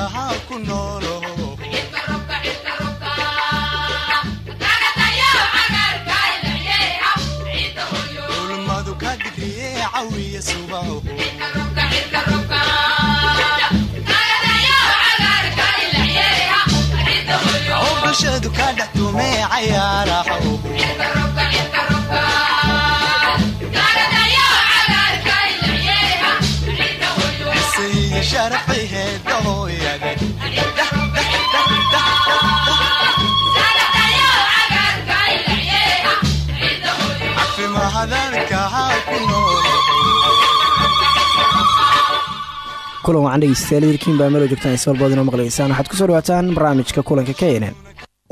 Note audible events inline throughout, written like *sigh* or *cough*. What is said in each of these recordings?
dadkaha ku noolo ulmadu kulan wacan dhegeystayaal idilkiin baa melo joogtaan iswalbood inoo maqlaysaan. Waxaad ku soo dhawaataan barnaamijka kulanka knn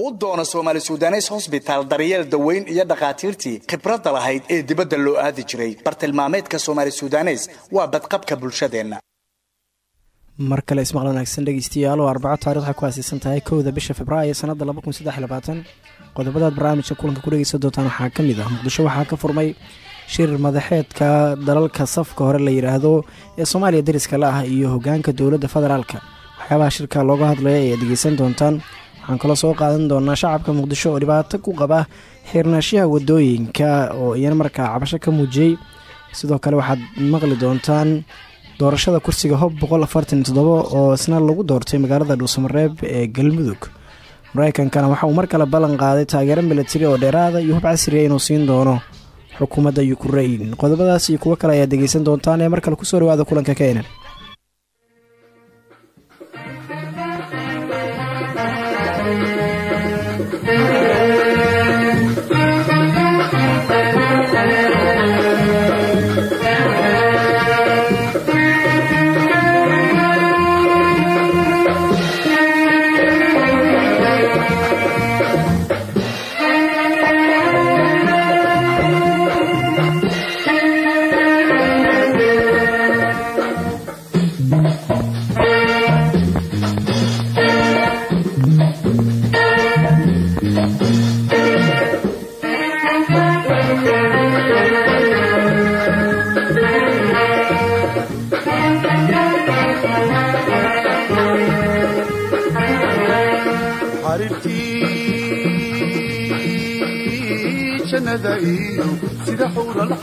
u doona soomaali sudanes hosbitaal daryeel daweyn iyo dhakhaatiirtii khibradda lahayd ee dibadda loo aadi jiray. Bartilmaameedka soomaali sudanes waa badqabka bulshadeenna. Mar kale ismaqal wanaagsan dhegeystayaal oo arbaco taarikh waxay ku aasiisan tahay kowda bisha februaayo sanadda qodobadaad barnaamijka kulanka ku dhegeysan doontaan waxaa ka mid ah. Muqdisho waxaa ka furmay shir madaxeedka dalalka safka hore la yidhaahdo ee soomaaliya dariska la ah iyo hogaanka dowladda federaalka. Waxyaabaha shirka looga hadlaya ayaad dhegeysan doontaan. Waxaan kaloo soo qaadan doonaa shacabka muqdisho oo dhibaato ku qaba xirnaashaha waddooyinka oo iyana markaa cabasho ka muujiyey sidoo kale waxaad maqli doontaan doorashada kursiga hob oo isna lagu doortay magaalada dhuusamareeb ee galmudug. Mareykankana waxa uu mar kale ballan qaaday taageero milatari oo dheeraada iyo hub casriya inuu siin doono xukuumadda ukrain qodobadaas iyo kuwo kale ayaad dhegeysan doontaan ee mar kale ku soo dhawaada kulanka keenan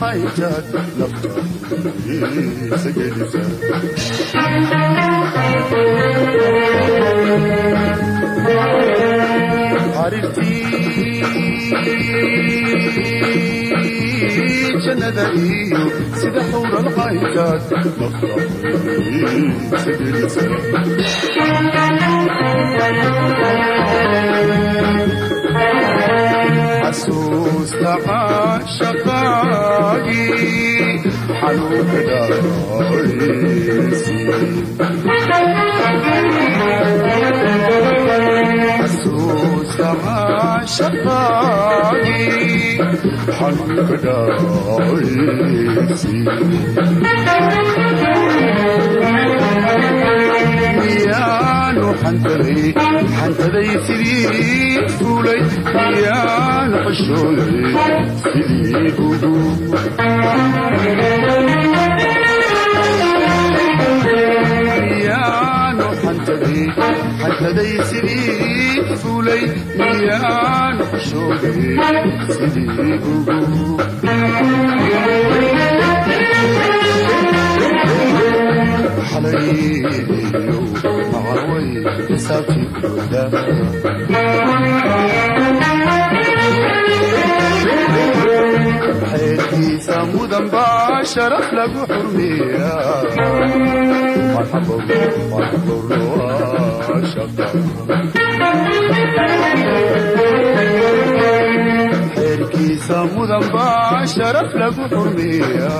xuural xayjaad nafta isa gelisa xariirtii jannada iyo sida xuural xayjaad nafta isa xanuunka dhaaysi xasuusta caashaqaagii xanuunka dhaaysi miyaanu xantaday sidii fuulay miyaanu xashooday sidii ugu xantaday sidii fuulay miyaanu xashooday sidii ugu xalayiyo macaway xisaabtikooda xeerkiisa mudan baa sharaf lagu xurmeeya xeerkiisa mudan baa sharaf lagu xurmeeya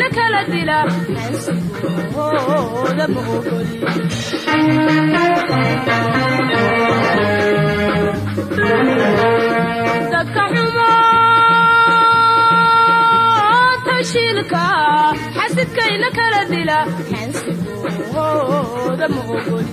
xasidkayna kala dila xansigooda ma ogoli dadka xumo tashiilka xasidkayna kala dila xaqooda ma ogoli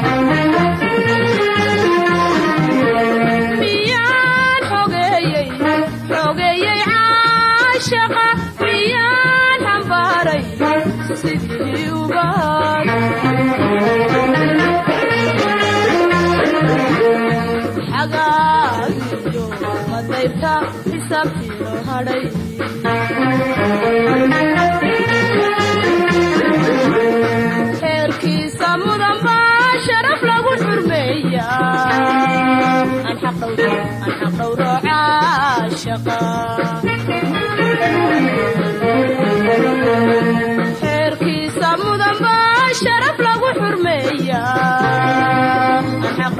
xeerkiisa mudan baa sharaf lagu xurmeeya aan xaq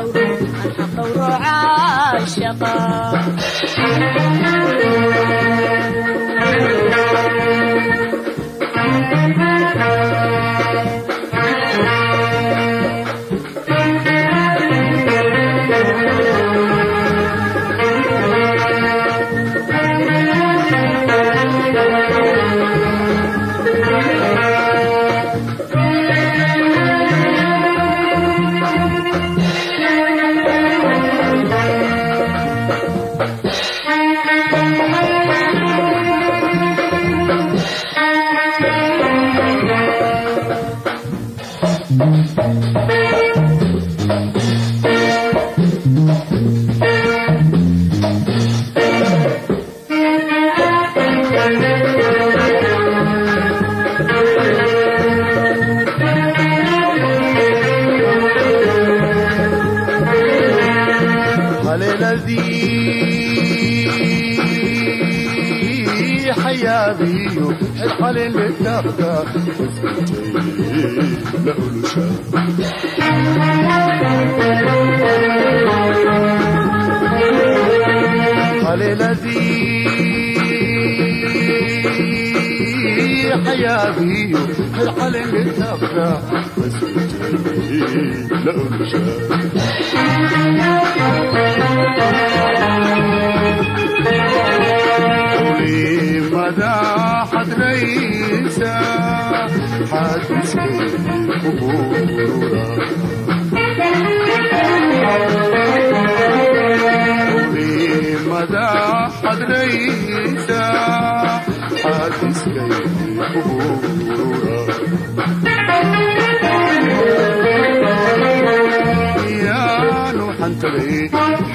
la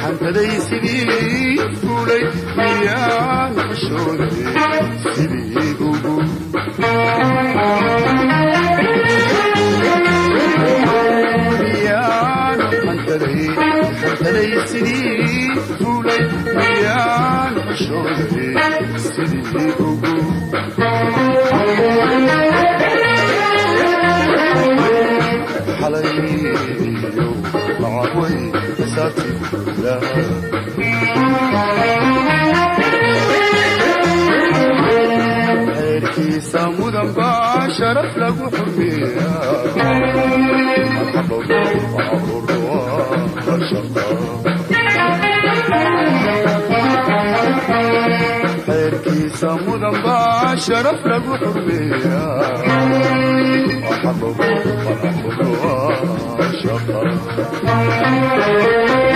xantaday sidii fulay miyaanu xishooday sidii ugu miyaanu xantaday xantaday sidii fulay miyaanu xishooday sidii ugu xalayo lacaway saati xeerkiisa mudan baa sharaf lagu xurmiya xeerkiisa mudan baa sharaf lagu xurmiya faraskeenni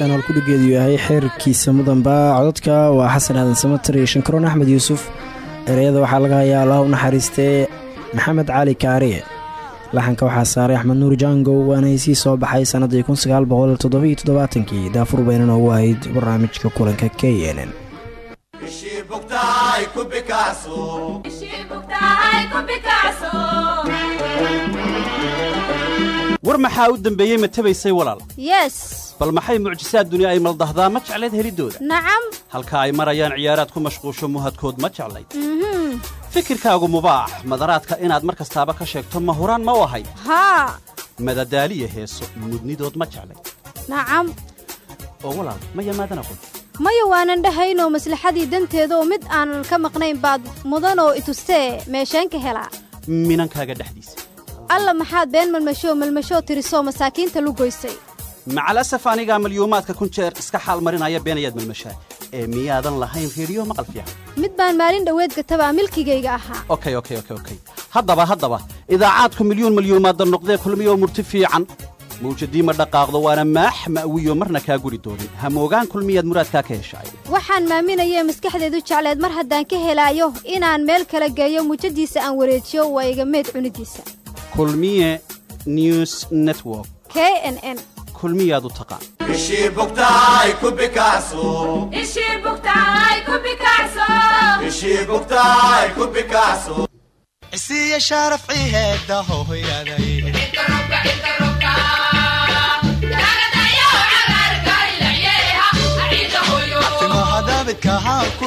heystaan ool kudhigeedu yahay xeerkiisa mudanba codadka waa xasan aadan samatar iyo shankaroon axmed yuusuf. Ereyada waxaa laga hayaa allah u naxariistee maxamed cali kaariye laxanka waxaa saaray axmed nuur jangow waana heysii soo baxay sannaddii kun sagaal boqol toddobiyo toddobaatankii daafur bayna noogu ahayd barnaamijka kulanka k n n. War maxaa u dembeeyey ma tabaysay walaal? Yes bal maxay mucjisaad duni ay maldahdaa? Ma jeclayd helidooda? Nacam halka ay marayaan ciyaaraad ku mashquusho muhadkood ma jeclayd? Fikirkaagu mubaax. Madaraadka inaad mar kastaaba ka sheegto ma huraan ma u ahayd haa madadaaliya heeso mudnidood ma jeclayd? Nacam oo walaal. Ma yamaadan aqoon maya waanan dhahaynoo maslaxadii danteeda oo mid aanan ka maqnayn baad mudanoo itustee meesheen ka helaa. Minankaaga dhexdiisa. Alla maxaad been malmashoo malmashoo tirisoo masaakiinta lu goysay macalasaf anigaa malyuumaadka kun jeer iska xaal marinaya beenayaad malmashaa ee miyaadan lahayn reediyo maqal fiican. Mid baan maalin dhoweed gatabaa milkigayga ahaa. Okay okay okay okay. Haddaba haddaba idaacaadku milyuun malyuumaadda noqdee kulmiyoo murti fiican. Mawjadii ma dhaqaaqdo waana maax ma'wiyo marna kaa guri doonin hamoogaan kulmiyaad muraadkaa ka heshaay waxaan maaminayee maskaxdeedu jecleed mar haddaan ka helaayo inaan meel kala geeyo mujadiisa aan wareejiyo waa iga meed cunidiisa. Kulmiye news network. K n n kulmiyaad u taqaan ku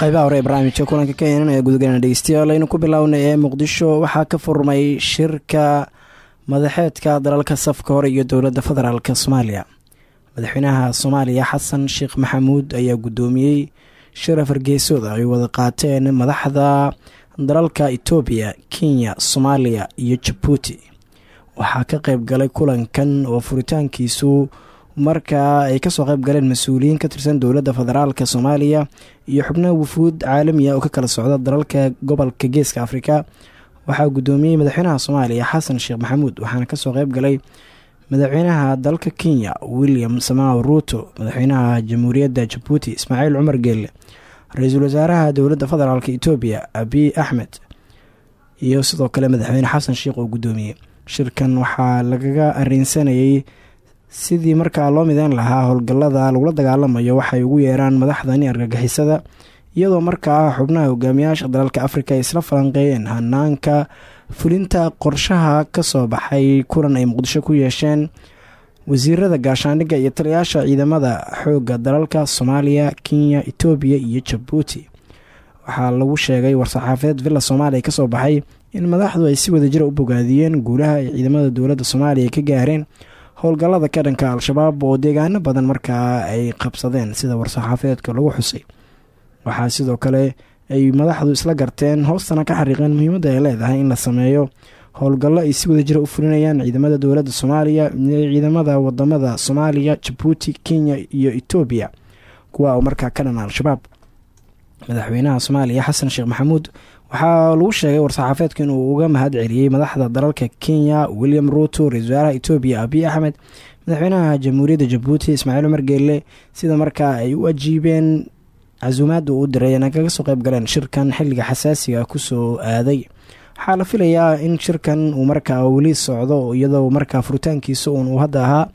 qaybaha hore ee barnaamijka kulanka ka yeelanaya gudagalana dhegeystayaal aynu ku bilownay ee muqdisho waxaa ka furmay shirka madaxeedka dalalka safka hore iyo dowladda federaalk soomaaliya. Madaxweynaha soomaaliya xasan sheekh maxamuud ayaa guddoomiyey shir afargeesood ay wada qaateen madaxda dalalka etoobiya kenya soomaaliya iyo jabuuti waxaa ka qayb galay kulankan oo furitaankiisu markaa ay ka soo qayb galeen mas'uuliyiin ka tirsan dowladda federaalk soomaaliya iyo xubnaha wufuud caalamiya oo ka kala socda dalalka gobolka geeska afrika. Waxaa guddoomiyey madaxweynaha soomaaliya xasan sheekh maxamuud waxaana ka soo qayb galay madaxweynaha dalka kenya william samaaw ruuto madaxweynaha jamhuuriyadda jabuuti ismaaciil cumar geelle ra'iisul wasaaraha dowladda federaalk etoobiya abiy axmed iyo sidoo kale madaxweyne xasan sheekh oo guddoomiyey shirkan waxaa lagaga areensanayay sidii markaa loo mideyn lahaa howlgallada lagula dagaalamayo waxay ugu yeeraan madaxdani argagixisada iyadoo markaa xubnaha hogaamiyaasha dalalka afrika ay isla falanqeeyeen hanaanka fulinta qorshaha ka soo baxay kulan ay muqdisho ku yeesheen wasiirada gaashaandhigga iyo taliyaasha ciidamada xoogga dalalka soomaaliya kenya etoobiya iyo jabuuti. Waxaa lagu sheegay war-saxaafadeed villa soomaaliya ka soo baxay in madaxdu ay si wadajira u bogaadiyeen guulaha ay ciidamada dowladda soomaaliya ka gaareen howlgallada ka dhanka al-shabaab oo deegaano badan markaa ay qabsadeen sida war-saxaafadeedka lagu xusay. Waxaa sidoo kale ay madaxdu isla garteen hoostana ka xariiqeen muhiimadda ay leedahay in la sameeyo howlgallo ay si wadajira u fulinayaan ciidamada dowladda soomaaliya ciidamada waddamada soomaaliya jabuuti kenya iyo etoobiya kuwa oo markaa ka al-shabaab. Madaxweynaha soomaaliya xasan sheekh maxamuud waxaa lagu sheegay war-saxaafeedka inuu uga mahad celiyey madaxda dalalka kenya william ruuto ra'isul wasaaraha etoobiya abiy axmed madaxweynaha jamhuuriyadda jabuuti ismaaciil cumar geelle. Sida markaa ay u ajiibeen casuumaadda uu diray kaga soo qayb galeen shirkan xilliga xasaasiga ku soo aaday. Waxaa la filayaa in shirkan uu markaa weli socdo iyadoo markaa furitaankiisa uun uu hadda ahaa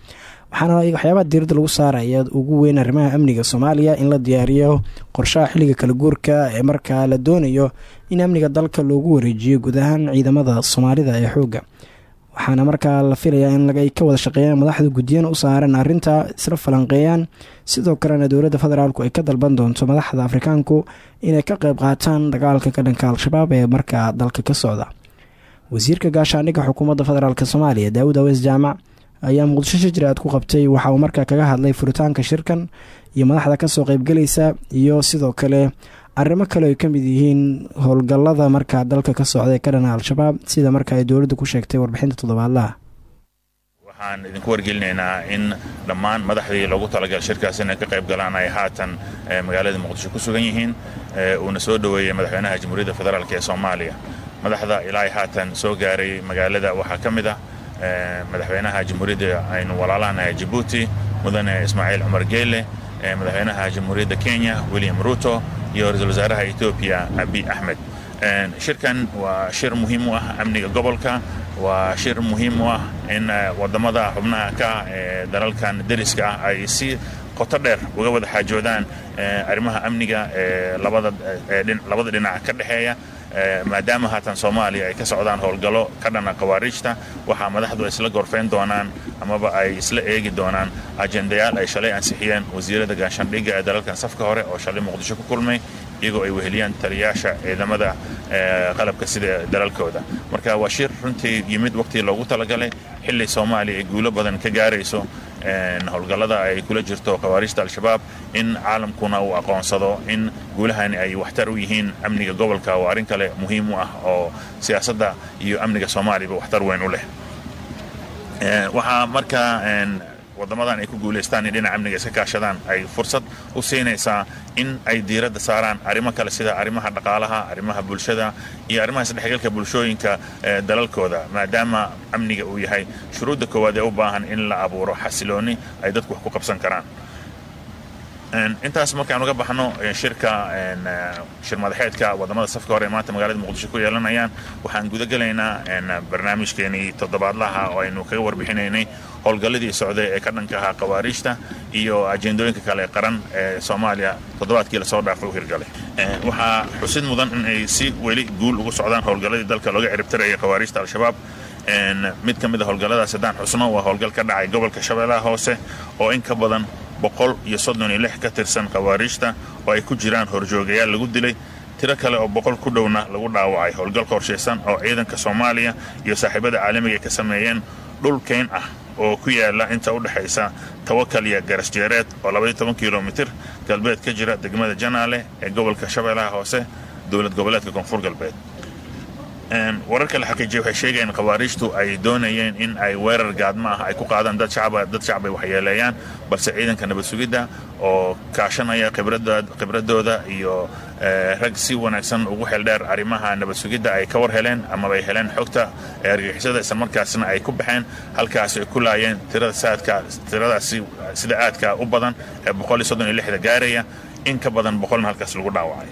waxaana waxyaabaha diiradda lagu saaraya ugu weyn arrimaha amniga soomaaliya in la diyaariyo qorshaha xilliga kala guurka ee markaa la doonayo in amniga dalka loogu wareejiyo guud ahaan ciidamada soomaalida ee xoogga. Waxaana markaa la filayaa in ay ka wada shaqeeyaan madaxda guddiyana u saareen arrinta isla falanqeeyaan sidoo kalena dowladda federaalku ay ka dalban doonto madaxda afrikaanku inay ka qeyb qaataan dagaalka ka dhanka al-shabaab ee markaa dalka ka socda. Wasiirka gaashaandhigga xukuumadda federaalk soomaaliya daawud aweys jaamac ayaa muqdisho shajir-aad ku qabtay. Waxa uu markaa kaga hadlay furitaanka shirkan iyo madaxda ka soo qeybgelaysa iyo sidoo kale arrimo kale ay ka mid yihiin howlgallada markaa dalka ka socda ee al-shabaab sida marka ay dowladdu ku sheegtay warbixinta toddobaadlaha waxaan idinku wargelinaynaa in dhammaan madaxdii loogu talagal shirkaas inay ka qayb galaan ay haatan magaalada muqdisho ku sugan yihiin uuna soo dhoweeyey madaxweynaha jamhuuriyadda federaalk ee soomaaliya. Madaxda ilaa haatan soo gaaray magaalada waxaa ka mid ah madaxweynaha jamhuuriyadda aynu walaalahanahay jabuuti mudane ismaaciil cumar geele madaxweynaha jamhuuriyadda kenya william ruto iyo ra'iisul wasaaraha etoobiya abiy axmed shirkan waa shir muhiim u ah amniga gobolka waa shir muhiim u ah in waddamada xubnaha ka ee dalalkan deriska ah ay si qoto dheer uga wada xaajoodaan arrimaha amniga ee labada dhinac ka dhexeeya maadaama haatan soomaaliya ay ka socdaan howlgallo ka dhana khawaariijta waxaa madaxdu isla gorfayn doonaan amaba ay isla eegi doonaan ajendayaal ay shalay ansixiyeen wasiirada gaashaandhigga ee dalalkan safka hore oo shalay muqdisho ku kulmay iyagoo ay weheliyaan taliyaasha ciidamada qalabka sida dalalkooda. Marka waa shir runtii yimid waqtii loogu talagalay xilli soomaaliya ay guulo badan ka gaarayso howlgallada ay kula jirto khawaariijta al-shabaab in caalamkuna uu aqoonsado in guulahani ay waxtar u yihiin amniga gobolka waa arrin kale muhiim u ah oo siyaasadda iyo amniga soomaaliyaba waxtar weyn u leh. Waxaa markaa wadamadan ay ku guulaystaan in dhinaca amniga iska kaashadaan ay fursad u siinaysaa in ay diiradda saaraan arrimo kale sida arrimaha dhaqaalaha arrimaha bulshada iyo arrimaha isdhexgalka bulshooyinka dalalkooda. Maadaama amniga uu yahay shuruudda koowaad ee u baahan in la abuuro xasilooni ay dadku wax ku qabsan karaan. Intaas markaan uga baxno shirka shir madaxeedka waddamada safka hore maanta magaalada muqdisho ku yeelanayaan waxaan gudagelaynaa barnaamijkeenii toddobaadlaha oo aynu kaga warbixinaynay howlgalladii socday ee ka dhanka ahaa khawaariijta iyo ajendooyinka kale qaran ee soomaaliya toddobaadkii la soo dhaafay u hirgalay. Waxaa xusid mudan in ay si weli guul ugu socdaan howlgalladii dalka looga ciribtiraya khawaariijta al-shabaab. Mid ka mid a howlgalladaas haddaan xusno waa howlgal ka dhacay gobolka shabeellaha hoose oo in ka badan boqol iyo soddon iyo lix ka tirsan khawaariijta oo ay ku jiraan horjoogayaal lagu dilay. Tiro kale oo boqol ku dhowna lagu dhaawacay howlgal qorshaysan oo ciidanka soomaaliya iyo saaxiibada caalamiga ay ka sameeyeen dhul keyn ah oo ku yaalla inta u dhexaysa tawakal iyo garasjeereed oo labaiyo toban kilomitir galbeed ka jira degmada janaale ee gobolka shabeellaha hoose dowlad goboleedka koonfur galbeed wararka la xaqiijiyay waxay sheegayeen khawaariijtu ay doonayeen in ay weerar gaadma ah ay ku qaadaan dad shacab ay waxyeeleeyaan balse ciidanka nabad sugidda oo kaashanaya khibradooda iyo rag si wanaagsan ugu xeeldheer arrimaha nabad sugidda ay ka war heleen amaba ay heleen xogta ee argagixisada islamarkaasna ay ku baxeen halkaas ay ku laayeen tirada saadka tiradaasi sida aadka u badan ee gaaraya. In ka badan boqolna halkaas lagu dhaawacay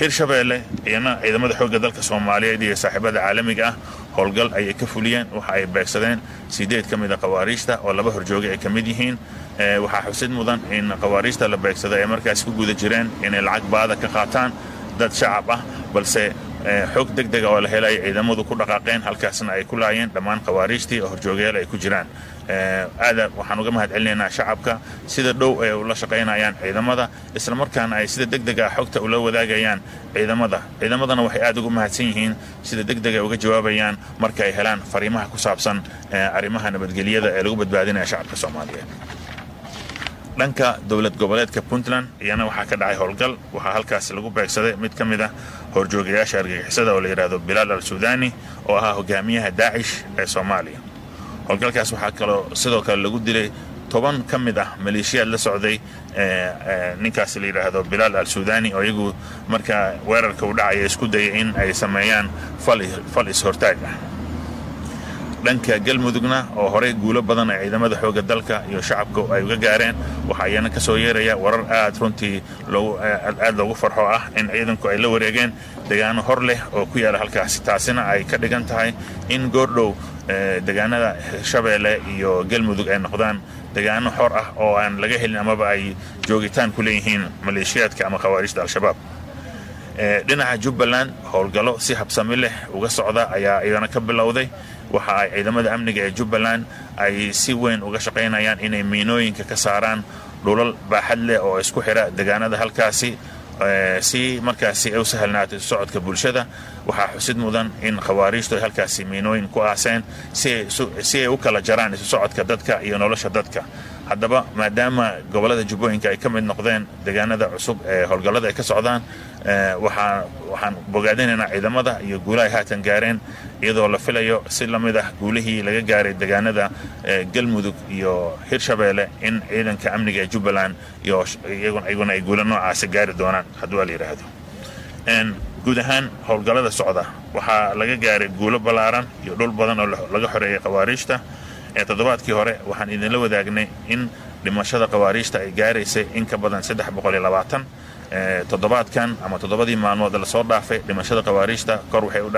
hirshabeelle iyana ciidamada xoogga dalka soomaaliyeed iyo saaxiibada caalamiga ah howlgal ayay ka fuliyeen waxa ay beegsadeen. Sideed ka mid a khawaariijta oo laba horjooga ay ka mid yihiin? Waxaa xusid mudan in khawaariijta la beegsada ay markaas ku guda jireen inay lacag baada ka qaataan dad shacab ah balse xoog deg dega oo la helay ciidamadu ku dhaqaaqeen halkaasna ay ku laayeen dhammaan khawaariijtii oo horjoogayaal ay ku jiraan. Aada waxaan uga mahad celinaynaa shacabka sida dhow ay ula shaqaynayaan ciidamada islamarkaana ay sida deg dega xogta ula wadaagayaan ciidamada. Ciidamadana waxay aada ugu mahadsan yihiin sida deg deg ay uga jawaabayaan marka ay helaan fariimaha ku saabsan arrimaha nabadgelyada ee lagu badbaadinaya shacabka soomaaliyeed. Dhanka dowlad goboleedka puntland iyana waxaa ka dhacay howlgal waxaa halkaas lagu beegsaday mid ka mid ah horjoogayaasha argagixisada oo la yidhaahdo bilaal al suudani oo ahaa hogaamiyaha daacish ee soomaaliya. Howlgalkaas waxaa kaloo sidoo kale lagu dilay toban ka mid ah maleeshiyaad la socday ninkaas la yidhaahdo bilaal al suudani oo iyagu markaa weerarka u dhacaya isku dayay in ay sameeyaan fal is-hortaag ah dhanka galmudugna oo horey guulo badan ay ciidamada xoogga dalka iyo shacabka ay uga gaareen waxaa iyana ka soo yeeraya warar aad runtii aad loogu farxo ah in ciidanku ay la wareegeen degaano hor leh oo ku yaalla halkaasi. Taasina ay ka dhigan tahay in goordhow degaanada shabeelle iyo galmudug ay noqdaan degaano xor ah oo aan laga helin amaba ay joogitaan ku leeyihiin maleeshiyaadka ama khawaarijta al-shabaab dhinaca jubbaland howlgallo si habsami leh uga socda ayaa iyana ka bilowday waxa ay ciidamada amniga ee jubbaland ay si weyn uga shaqaynayaan inay miinooyinka ka saaraan dhulal baaxad leh oo isku xidha degaanada halkaasi. Si markaasi ay u sahalnaato socodka bulshada waxaa xusid mudan in khawaariijtu ay halkaasi miinooyin ku aaseen si ay u kala jaraan isu socodka dadka iyo nolosha dadka haddaba maadaama gobollada jubbooyinka ay ka mid noqdeen deegaanada cusub ee howlgallada ay ka socdaan waxaan bogaadinaynaa ciidamada iyo guulaha ay haatan gaareen iyadoo la filayo si la mid ah guulihii laga gaaray deegaanada galmudug iyo hirshabeelle in ciidanka amniga ee jubbaland iyaguna ay guula noocaasi gaari doonaan. Hadduu la yidhaahdo guud ahaan howlgallada socda waxaa laga gaaray guulo ballaaran iyo dhul badan oo laga xoreeyay khawaariijta ee toddobaadkii hore waxaan idinla wadaagnay in dhimashada khawaariijta ay gaaraysay in ka badan toddobaadkan ama toddobadii maalmood la soo dhaafay. Dhimashada khawaariijta kor waxay u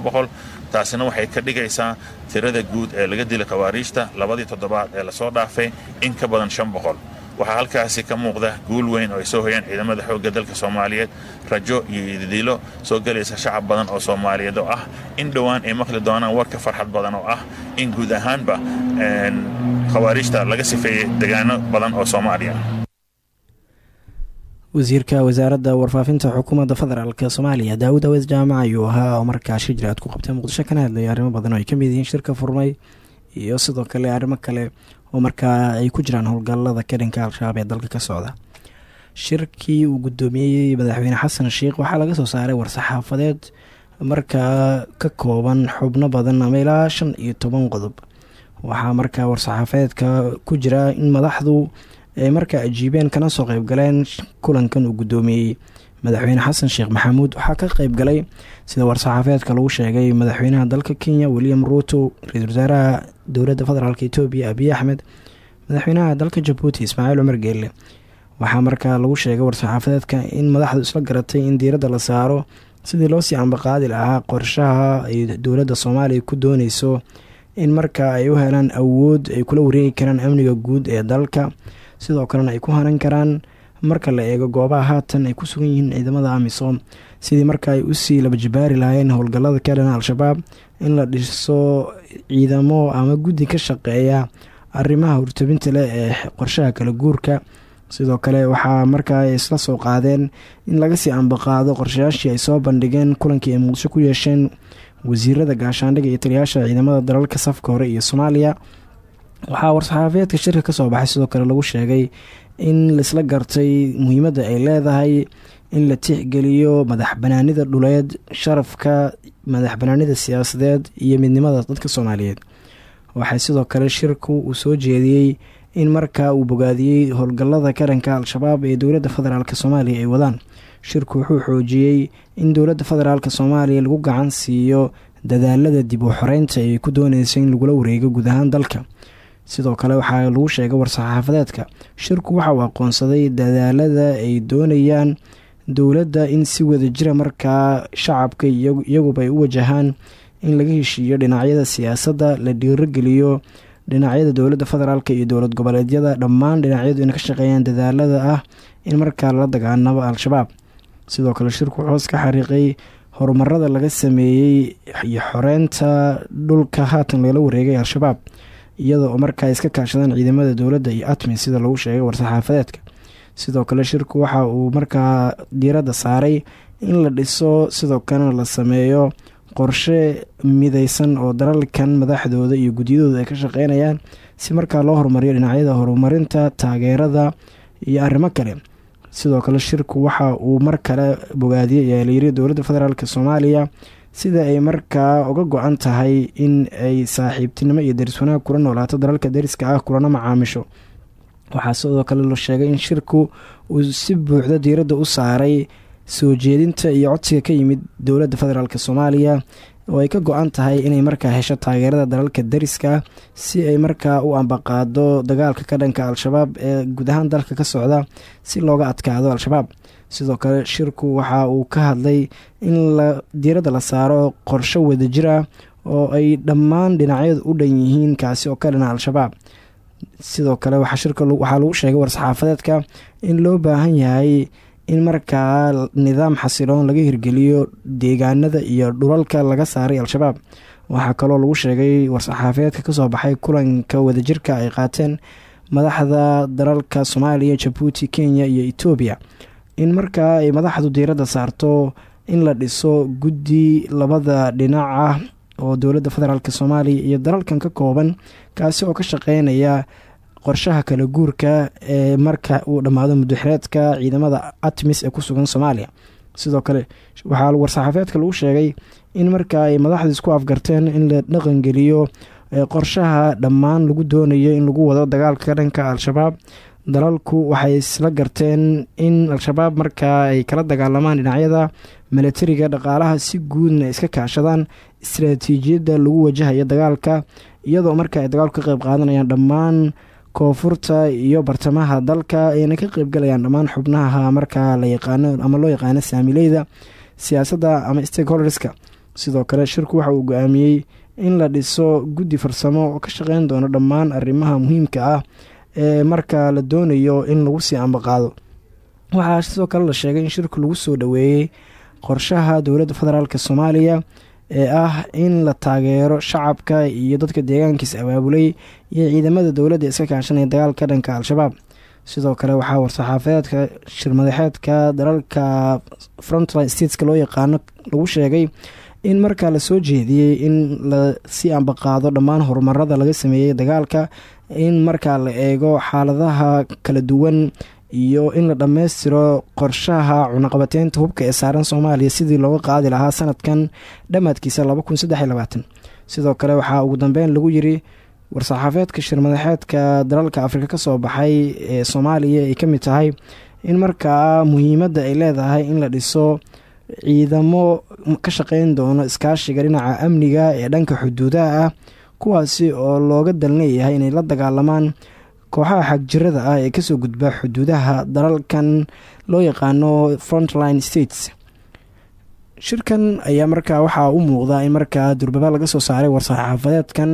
boqol taasina waxay ka dhigaysaa tirada guud ee laga dilay khawaariijta labadii toddobaad ee la soo dhaafay in ka badan shan boqol waxaa halkaasi ka muuqda guul weyn oo ay soo hoyaan ciidamada xoogga dalka soomaaliyeed rajo iyo ididilo soo gelaysa shacab badan oo soomaaliyeed oo ah in dhowaan ay maqli doonaan warka farxad badan oo ah in guud ahaanba khawaariijta laga sifeeyey degaano badan oo soomaaliya. Wasiirka wasaaradda warfaafinta xukuumadda federaalk soomaaliya daawud aweed jaamac ayuu ahaa oo markaa shijiraad ku qabtay muqdisho kana hadlaya arrimo badan oo ay ka mid yihiin shirka furmay iyo sidoo kale arrimo kale oo markaa ay ku jiraan howlgallada kadhanka al-shabaab ee dalka ka socda. Shirkii uu guddoomiyey madaxweyne xasan sheikh waxaa laga soo saaray war-saxaafadeed markaa ka kooban xubno badan ama ilaa shan iyo toban qodob. Waxaa markaa war-saxaafadeedka ku jira in madaxdu ay markaa ajiibeen kana soo qeybgaleen kulankan uu guddoomiyey madaxweyne xasan sheekh maxamuud waxaa ka qeybgalay sida war-saxaafeedka lagu sheegay madaxweynaha dalka kenya william ruuto ra'iisul wasaaraha dowladda federaalk etoobiya abiy axmed madaxweynaha dalka jabuuti ismaaciil cumar geelle waxaa markaa lagu sheegay war-saxaafadeedka in madaxdu isla garatay in diiradda la saaro sidii loo sii ambaqaadi lahaa qorshaha ay dowladda soomaaliya ku dooneyso in markaa ay u helaan awood ay kula wareegi karaan amniga guud ee dalka. Sidoo kalena ay ku hanan karaan marka la eego goobaha haatan ay ku sugan yihiin ciidamada amisom sidii marka ay u sii labajibaari lahaayeen howlgallada ka dhana al-shabaab in la dhiso ciidamo ama guddi ka shaqeeya arrimaha hortabinta leh ee qorshaha kala guurka. Sidoo kale waxaa markaa ay isla soo qaadeen in laga sii ambaqaado qorshayaashii ay soo bandhigeen kulankii ay muqdisho ku yeesheen wasiirada gaashaandhiga iyo taliyaasha ciidamada dalalka safka hore iyo soomaaliya. Waxaa war-saxaafeedka shirka ka soo baxay sidoo kale lagu sheegay in laisla gartay muhiimadda ay leedahay in la tixgeliyo madax banaanida dhuleed sharafka madax banaanida siyaasadeed iyo midnimada dadka soomaaliyeed. Waxay sidoo kale shirku uu soo jeediyey in markaa uu bogaadiyey howlgallada karanka al-shabaab ee dowladda federaalk soomaaliya ay wadaan. Shirku wuxuu xoojiyey in dowladda federaalk soomaaliya lagu gacan siiyo dadaalada dib u xoreynta ay ku dooneysa in lagula wareego guud ahaan dalka sidoo kale waxaa lagu sheegay war-saxaafadeedka shirku waxa uu aqoonsaday dadaalada ay doonayaan dowladda in si wadajira markaa shacabka iyaguba ay u wajahaan in laga heshiiyo dhinacyada siyaasadda la dhiirogeliyo dhinacyada dowladda federaalk iyo dowlad goboleedyada. Dhammaan dhinacyadu inay ka shaqeeyaan dadaalada ah in markaa lala dagaanabo al-shabaab. Sidoo kale shirku hoos ka xariiqay horumarada laga sameeyey iyo xoreynta dhulka haatan lagala wareegay al-shabaab iyada oo markaa iska kaashadaan ciidamada dowladda iyo atmi sida lagu sheegay war-saxaafadeedka sidoo kale shirku waxa uu markaa diiradda saaray in la dhiso sidoo kalena la sameeyo qorshe mideysan oo dalalkan madaxdooda iyo gudyadooda ay ka shaqeynayaan si markaa loo horumariyo dhinacyada horumarinta taageerada iyo arrimo kale. Sidoo kale shirku waxa uu mar kale bogaadiyey ayaa layiri dowladda federaalk soomaaliya sida ay markaa uga go-an tahay in ay saaxiibtinimo iyo daris wanaag kula noolaato dalalka dariska ah kulana macaamisho. Waxaa sidoo kale la sheegay in shirku uu si buuxda diiradda u saaray soo jeedinta iyo codsiga ka yimid dowladda federaalk soomaaliya oo ay ka go-an tahay inay markaa hesho taageerada dalalka dariska si ay markaa u ambaqaado dagaalka ka dhanka al-shabaab ee guud ahaan dalka ka socda si looga adkaado al-shabaab sidoo kale shirku waxa uu ka hadlay in la diiradda la saaro qorsho wadajir ah oo ay dhammaan dhinacyadu u dhan yihiin kaasi oo ka dhana al-shabaab. Sidoo kale waxaa lagu sheegay war-saxaafadeedka in loo baahan yahay in markaa nidaam xasiloon laga hirgeliyo deegaanada iyo dhulalka laga saaray al-shabaab. Waxaa kaloo lagu sheegay war-saxaafadeedka ka soo baxay kulanka wadajirka ay qaateen madaxda dalalka soomaaliya jabuuti kenya iyo etoobiya in markaa ay madaxdu diiradda saarto in la dhiso guddi labada dhinac ah oo dowladda federaalk soomaaliya iyo dalalkan ka kooban kaasi oo ka shaqeynaya qorshaha kala guurka ee marka uu dhammaado muddoxireedka ciidamada atmis ee ku sugan soomaaliya. Sidoo kale waxaa war-saxaafeedka lagu sheegay in marka ay madaxdu isku afgarteen in la dhaqangeliyo qorshaha dhammaan lagu doonayo in lagu wado dagaalka ka dhanka al-shabaab dalalku waxay isla garteen in al-shabaab markaa ay kala dagaalamaan dhinacyada milatariga dhaqaalaha si guudna iska kaashadaan istaraatiijiyadda lagu wajahayo dagaalka iyadoo marka ay dagaalku ka qeyb qaadanayaan dhammaan koonfurta iyo bartamaha dalka ayna ka qeybgalayaan dhammaan xubnaha markaa la yaqaano ama loo yaqaano saamileyda siyaasadda ama stakeholderska. Sidoo kale shirku waxa uu go'aamiyey in la dhiso guddi farsamo oo ka shaqeyn doono dhammaan arrimaha muhiimka ah ee markaa la doonayo in lagu sii ambaqaado waxaa sidoo kale la sheegay in shirku lagu soo dhoweeyey qorshaha dowladda federaalk soomaaliya ee ah in la taageero shacabka iyo dadka deegaankiis abaabulay iyo ciidamada dowladda iska kaashanaya dagaalka dhanka al-shabaab. Sidoo kale waxaa war-saxaafadeedka shirmadaxeedka dalalka frontline stateska loo yaqaano lagu sheegay in markaa la soo jeediyey in la sii ambaqaado dhammaan horumarada laga sameeyey dagaalka in markaa la eego xaaladaha kala duwan iyo in la dhammaystiro qorshaha cunaqabateynta hubka ee saaran soomaaliya sidii looga qaadi lahaa sanadkan dhammaadkiisa sidoo kale waxaa ugu dambeyn lagu yiri war-saxaafeedka shirmadaxeedka dalalka afrika ka soo baxay ee soomaaliya ay ka mid tahay in markaa muhiimadda ay leedahay in la dhiso ciidamo ka shaqeyn doono iskaashiga dhinaca amniga ee dhanka xuduudaha ah kuwaasi oo looga dal leeyahay inay la dagaalamaan kooxaha xagjirada ah ee ka soo gudba xuduudaha dalalkan loo yaqaano frontline states. Shirkan ayaa markaa waxaa u muuqda in markaa durbaba laga soo saaray war-saxaafadeedkan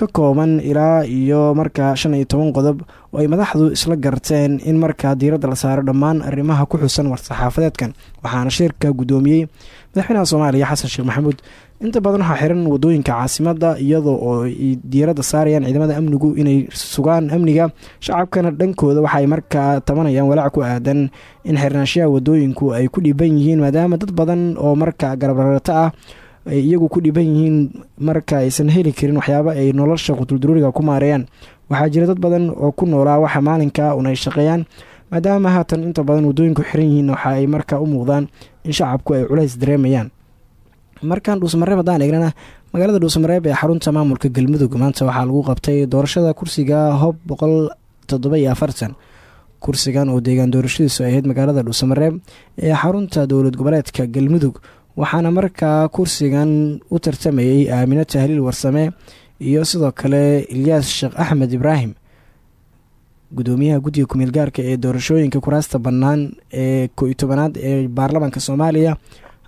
ka kooban ilaa iyo markaa shan toban qodob oo ay madaxdu isla garteen in markaa diiradda la saaro dhammaan arrimaha ku xusan war-saxaafadeedkan. Waxaana shirka guddoomiyey madaxweynaha soomaaliya xasan sheekh maxamuud inta badan waxaa xiran waddooyinka caasimadda iyadoo oo ay diiradda saarayaan ciidamada amnigu inay sugaan amniga. Shacabkana dhankooda waxaay markaa tabanayaan walaac ku aadan in xirnaanshaha wadooyinku ay ku dhiban yihiin maadaama dad badan oo markaa garabrarato ah ay iyagu ku dhiban yihiin marka aysan heli karin waxyaaba ay nolosha qutulduruuriga ku maareeyaan. Waxaa jira dad badan oo ku noolaa waxa maalinka un ay shaqeeyaan maadaama haatan inta badan wadooyinku xiran yihiin waxa ay markaa u muuqdaan in shacabku ay culays dareemayaan. Markaan dhuusmareeb haddaan eegnana magaalada dhuusmareeb ee xarunta maamulka galmudug maanta waxaa lagu qabtay doorashada kursiga hob boqol toddoba kursigan oo deegaan doorashadiisu ahayd magaalada dhuusamareeb ee xarunta dowlad goboleedka galmudug waxaana markaa kursigan u tartamayey aamino tahliil warsame iyo sidoo kale ilyaas sheekh axmed ibraahim. Gudoomiyaha guddiga kumeel gaarka ee doorashooyinka kuraasta bannaan ee ko-iyo tobanaad ee baarlamaanka soomaaliya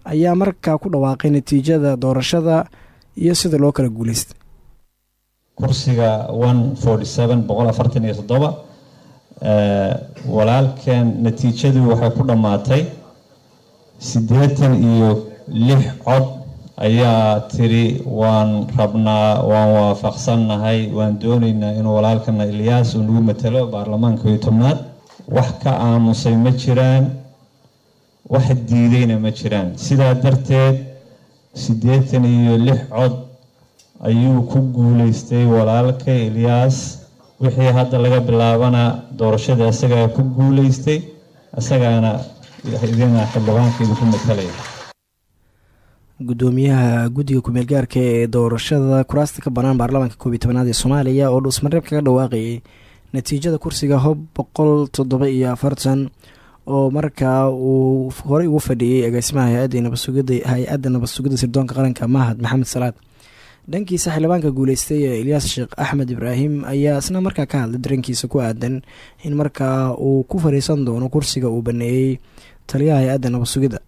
ayaa markaa ku dhawaaqay natiijada doorashada iyo sida loo kala guuleystay. Kursiga iyo walaalkan natiijadii waxay ku dhammaatay siddeetan iyo lix cod ayaa tiri waan rabnaa waan waafaqsannahay waan doonaynaa inuu walaalkana ilyaas uu nagu matalo baarlamaanka iyo tobnaad wax ka aamusay ma jiraan wax diidayna ma jiraan sidaa darteed siddeetan iyo lix cod ayuu ku guuleystay walaalka ilyaas wixii hadda laga bilaabana doorashada isagaa ku guuleystay isagaana idina xildhibaanka idinku matalaya gudoomiyaha guddiga kumeel gaarka ee doorashada kuraasta ka bannaan baarlamaanka koob iyo ee soomaaliya oo dhuusmareeb kaga dhawaaqayay natiijada kursiga hob boqol toddoba iyo afartan oo markaa uu horey ugu fadhiyey agaasimaha hay'adda nabadsugidda sirdoonka qaranka mahad maxamed salaad. Dhankiisa xildhibaanka guuleystay ee ilyaas sheekh axmed ibraahim ayaa isna markaa ka hadlay dareenkiisa ku aadan in markaa uu ku fariisan doono kursiga uu baneeyey taliyaha hay'adda nabadsugidda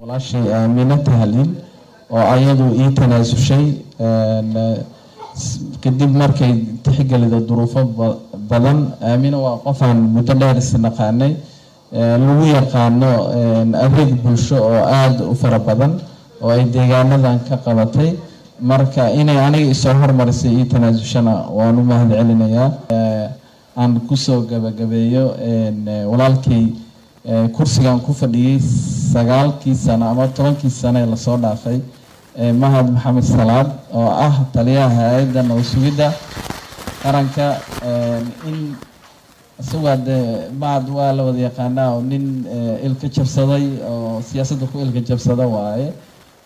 walaashay aamino tahliil oo ayadu ii tanaasushay kadib markay tixgelida duruufo badan aamino waa qofaan muddo dheer isnaqaanay lagu yaqaano adeeg bulsho oo aada u fara badan oo ay deegaanadan ka qabatay. Marka inay aniga isoo hormarisay ii tanaasushana waan u mahad celinayaa aan ku soo gabagabeeyo walaalkay kursigan ku fadhiyey sagaalkii sano ama tobankii sano ee la soo dhaafay mahad maxamed salaad oo ah taliyaha hay'adda nabadsugidda qaranka. In isagaa dee mahad waa la wada yaqaanaa oo nin ilka jabsaday oo siyaasadda ku ilka jabsada waaye.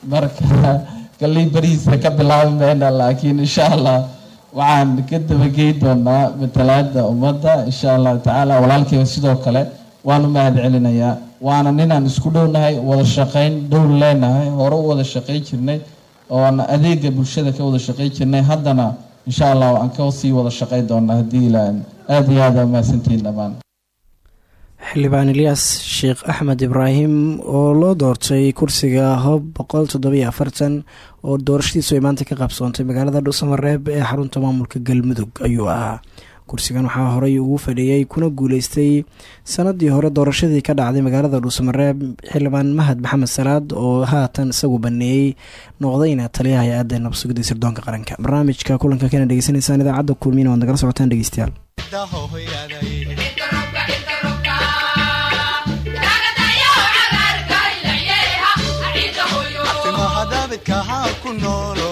Marka *laughs* kalley berihiisa ka bilaabi mayna laakiin insha allah waxaan ka dabagey doonaa matalaada ummadda insha allahu tacaala walaalkeyga sidoo kale waan u mahad celinayaa waana ninaan isku dhownahay wada shaqeyn dhow leenahay hore u wada shaqey jirnay oona adeega bulshada ka wada shaqey jirnay haddana insha allah aan ka sii wada shaqey doonaa haddii ilaan. Aada iyo aada mahadsantihiin dhammaan xildhibaan ilyaas sheekh axmed ibraahim oo loo doortay kursiga hob boqol toddobiyo afartan oo doorashadiisu ay maanta ka qabsoontay magaalada dhuusamareeb ee xarunta maamulka galmudug ayuu ahaa kursigan waxaa horey ugu fadhiyey kuna guuleystay sanadii hore doorashadii ka dhacday magaalada dhuusamareeb xildhibaan mahad maxamed salaad oo haatan isagu baneeyey noqdayna taliyaha hay'adda nabsugida sirdoonka qaranka barnaamijka kulanka kana dhegeysanaysaan idaacadda kulmiina waad nagala socotaan dhegeystayaal bulshadu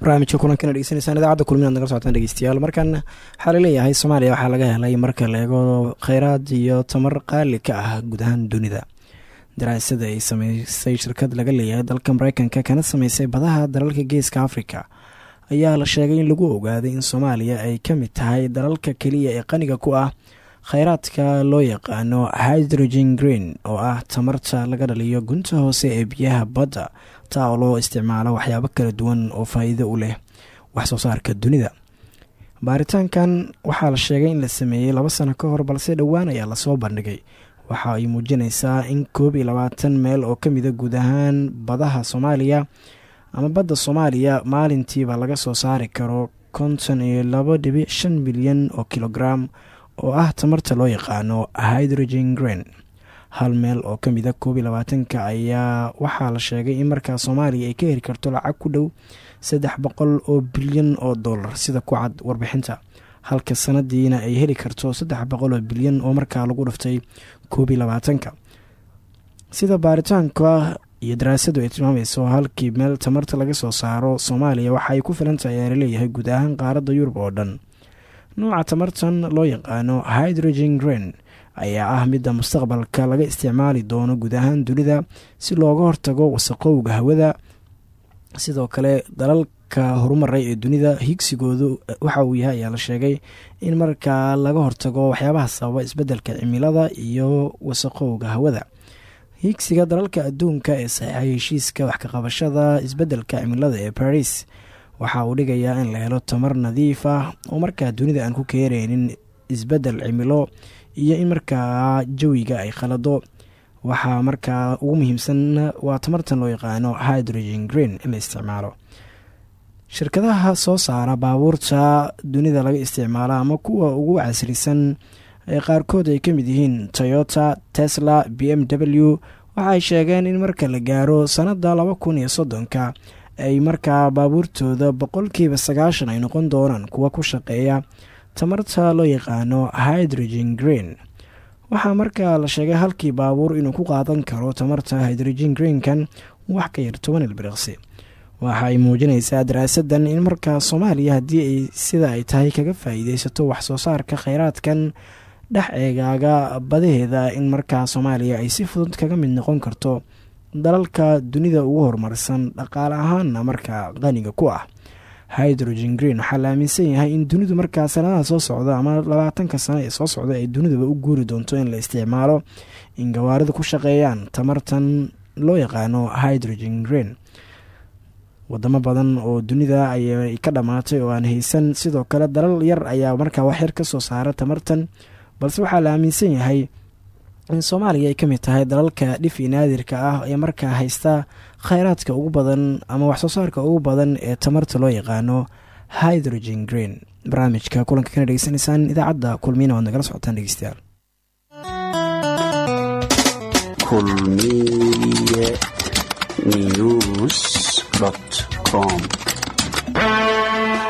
barnaamijka kulankana dhegeysanaysaan idaacadda kulminaad nagala socotaan dhegeystayaal. Markan waxaa la leeyahay soomaaliya waxaa laga helay marka la eego kheyraad iyo tamar qaali ka ah guud ahaan dunida. Daraasada ay sameysay shirkad laga leeyahay dalka mareykanka kana sameysay badaha dalalka geeska africa ayaa la sheegay in lagu ogaaday in soomaaliya ay ka mid tahay dalalka keliya ee qaniga ku ah kheyraadka loo yaqaano hydrogen green oo ah tamarta laga dhaliyo gunta hoose ee biyaha badda taa oo loo isticmaalo waxyaabo kala duwan oo faa-iido u leh waxsoo saarka dunida. Baaritaankan waxaa la sheegay in la sameeyey laba sano ka hor balse dhowaan ayaa la soo bandhigay. Waxa ay muujinaysaa in koob iyo labaatan meel oo ka mida guud ahaan badaha soomaaliya ama badda soomaaliya maalintiiba laga soo saari karo konton iyo labo dhibic shan milyan oo kilogram oo ah tamarta loo yaqaano hydrogen green hal meel oo ka mida koob iyo labaatanka ayaa waxaa la sheegay in markaa soomaaliya ay ka heli karto lacag ku dhow saddex boqol oo bilyan oo dollar sida ku cad warbixinta. Halka sanadiina ay heli karto saddex boqol oo bilyan oo markaa lagu dhiftay koob labaatanka. Sida baaritaanka iyo daraasadu ay tilmaamayso halkii meel tamarta laga soo saaro soomaaliya waxa ay ku filan tahay ayaa la leeyahay guud ahaan qaaradda yurub oo dhan. Nooca tamartan loo yaqaano hydrogen green ayaa ah midda mustaqbalka laga isticmaali doono guud ahaan dunida si looga hortago wasaqowga hawada. Sidoo kale dalalka horumaray ee dunida higsigoodu waxa uu yahay ayaa la sheegay in markaa laga hortago waxyaabaha sababa isbeddelka cimilada iyo wasaqowga hawada. Higsiga dalalka adduunka ee saxeixay heshiiska wax kaqabashada isbeddelka cimilada ee baris waxa uu dhigayaa in la helo tamar nadiif ah oo markaa dunida aan ku keenaynin isbeddel cimilo iyo in markaa jawiga ay khalado waxaa markaa ugu muhiimsan waa tamartan loo yaqaano hydrogen green in la isticmaalo. Shirkadaha soo saara baabuurta dunida laga isticmaalo ama kuwa ugu casrisan ee qaarkood ay ka mid yihiin toyota tesla b m w waxa ay sheegeen in marka la gaaro sannadda laba kun iyo soddonka ay markaa baabuurtooda boqolkiiba sagaashan ay noqon doonaan kuwa ku shaqeeya tamarta loo yaqaano hydrogen green. Waxaa markaa la sheegay halkii baabuur inuu ku qaadan karo tamarta hydrogen greenkan wax ka yar toban ilbiriqsi. Waxa ay muujinaysaa daraasadan in markaa soomaaliya haddii ay sida ay tahay kaga faa-iideysato wax soo saarka kheyraadkan dhex eegaaga badaheeda in markaa soomaaliya ay si fudud kaga mid noqon karto dalalka dunida ugu horumarsan dhaqaale ahaanna markaa qaniga ku ah hydrogen green. Waxaa la aaminsan yahay in dunidu markaa sanadaha soo socda ama labaatanka sano ee soo socda ay dunidaba u guuri doonto in la isticmaalo in gawaaridu ku shaqeeyaan. Tamartan loo yaqaano hydrogen green. Wadamo badan oo dunida ayay ka dhammaatay oo aan haysan sidoo kale dalal yar ayaa markaa waxyar ka soo saara tamartan balse waxaa la aaminsan yahay soomaaliya ay ka mid tahay dalalka dhifi naadirka ah ee markaa haysta kheyraadka ugu badan ama waxsoo saarka ugu badan ee tamarta loo yaqaano hydrogen green. Barnaamijka kulanka kana dhegeysanaysaan idaacadda kulmiyana waad nagala socotaan dhegeystayaal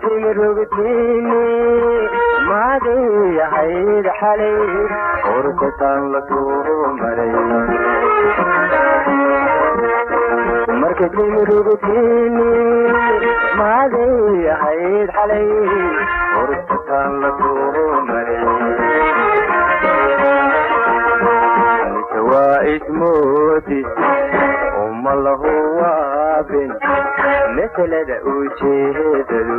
marka timirogtiini maadayahayd xalay urkataan la soo maray marka timirogtiini maadayahayd xalay urkataan la soo maray waa ismoodi uma lahu ujeedadu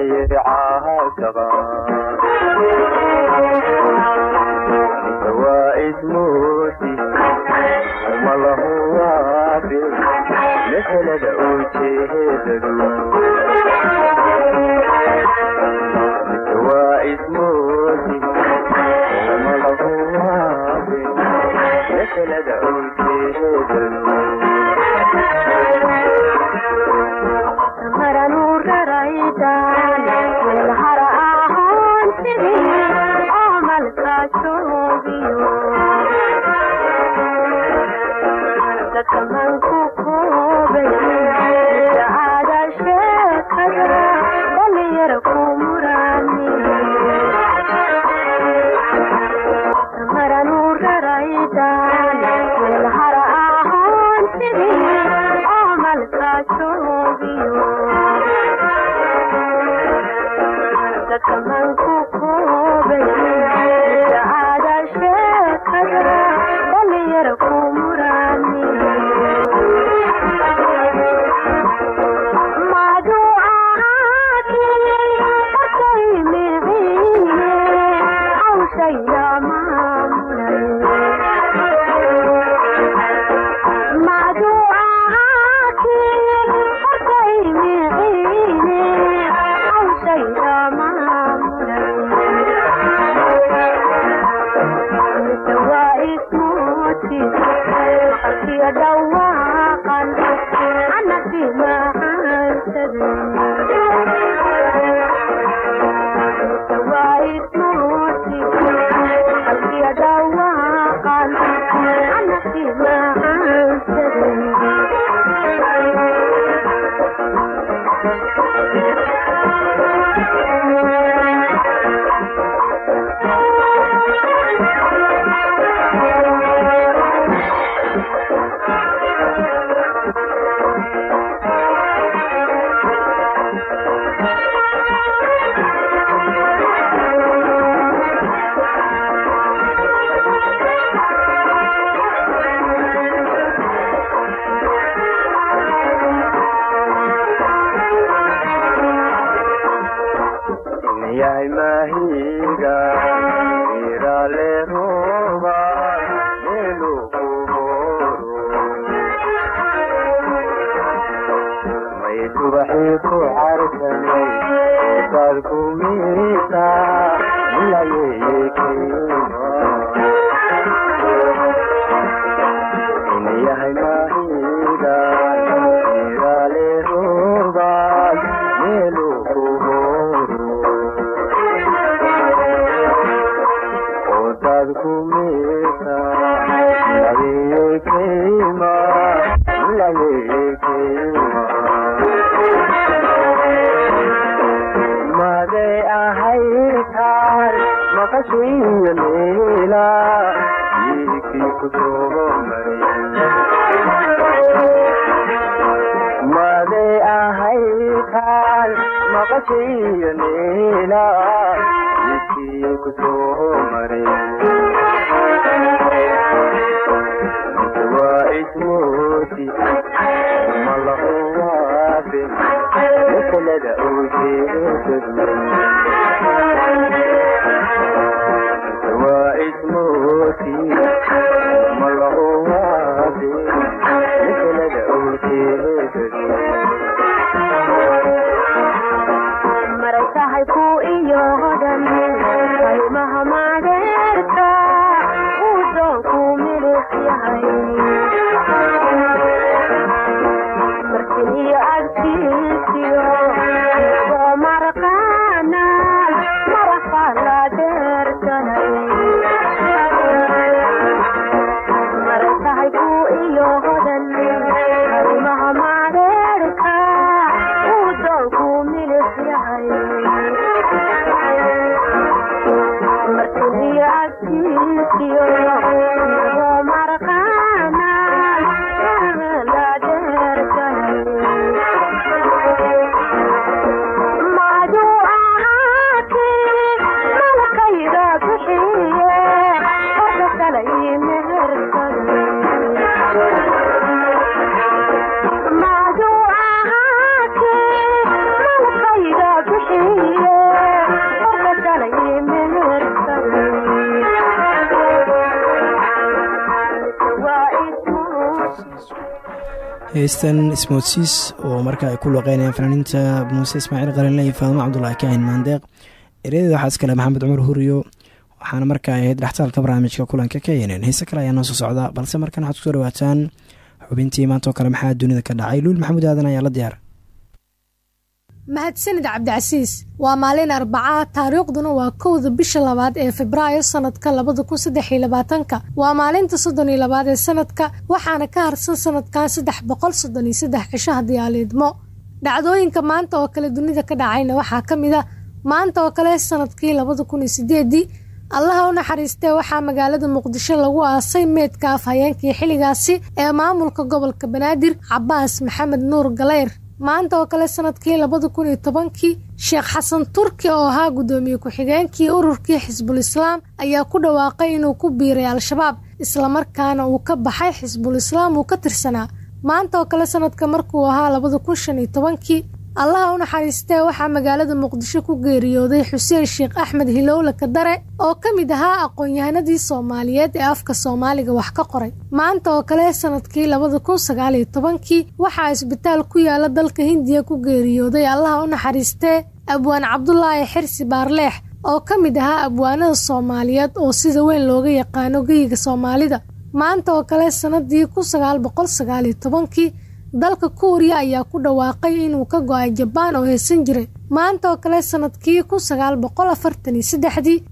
macnii heystan ismoodsiis oo marka ay ku loqeynayaan fanaaniinta muuse ismaaciil qalinle iyo faadmo cabdulaahi kaahin maandeeq. Ereyadeeda waxaa iskale maxamed cumar huriyo waxaana markaa ahayd dhextaalka barnaamijka kulanka keyenen heese kale ayaa noo soo socda balse markan waxaad ku soo dhawaataan xubintii maantaoo kale maxaa dunida ka dhacay? Luul maxamuud aadan ayaa la diyaar mahadsanid cabdicasiis waa maalin arbacaa taariikhduna waa kowda bisha labaad ee febraayo sanadka labada kun saddex iyo labaatanka. Waa maalinta soddon iyo labaad ee sanadka waxaana ka harsan sanadkan saddex boqol soddon iyo saddex cisho haddii dhacdooyinka maanta oo kale dunida ka dhacayna waxaa ka mid a maanta oo kale sannadkii labada kun iyo sideedii allaha u naxariistee waxaa magaalada muqdisho lagu aasay meydka afhayeenkii xilligaasi ee maamulka gobolka banaadir cabaas maxamed nuur galeyr maanta oo kale sannadkii labada kun iyo tobankii sheekh xasan turki oo ahaa guddoomiye ku-xigeenkii ururkii xisbul islaam ayaa ku dhawaaqay inuu ku biiray al-shabaab islamarkaana uu ka baxay xisbul islaam uu ka tirsanaa. Maanta oo kale sanadka markuu ahaa labada kun shan iyo tobankii allaha u naxariistee waxaa magaalada muqdisho ku geeriyooday xuseen sheekh axmed hilowle kadare oo ka mid ahaa aqoon-yahanadii soomaaliyeed ee afka soomaaliga wax ka qoray. Maanta oo kale sannadkii labada kun sagaal tobankii waxaa isbitaal ku yaalla dalka hindiya ku geeriyooday allaha u naxariistee abwaan cabdulaahi xirsi baarleex oo ka mid ahaa abwaanada soomaaliyeed oo sida weyn looga yaqaano geyiga soomaalida. Maanta oo kale sanadii kun sagaal dalka kuuriya ayaa ku dhawaaqay inuu ka go'ay jabaan oo heesan jiray. Maanta oo kale sannadkii kun sagaal boqol afartan iyo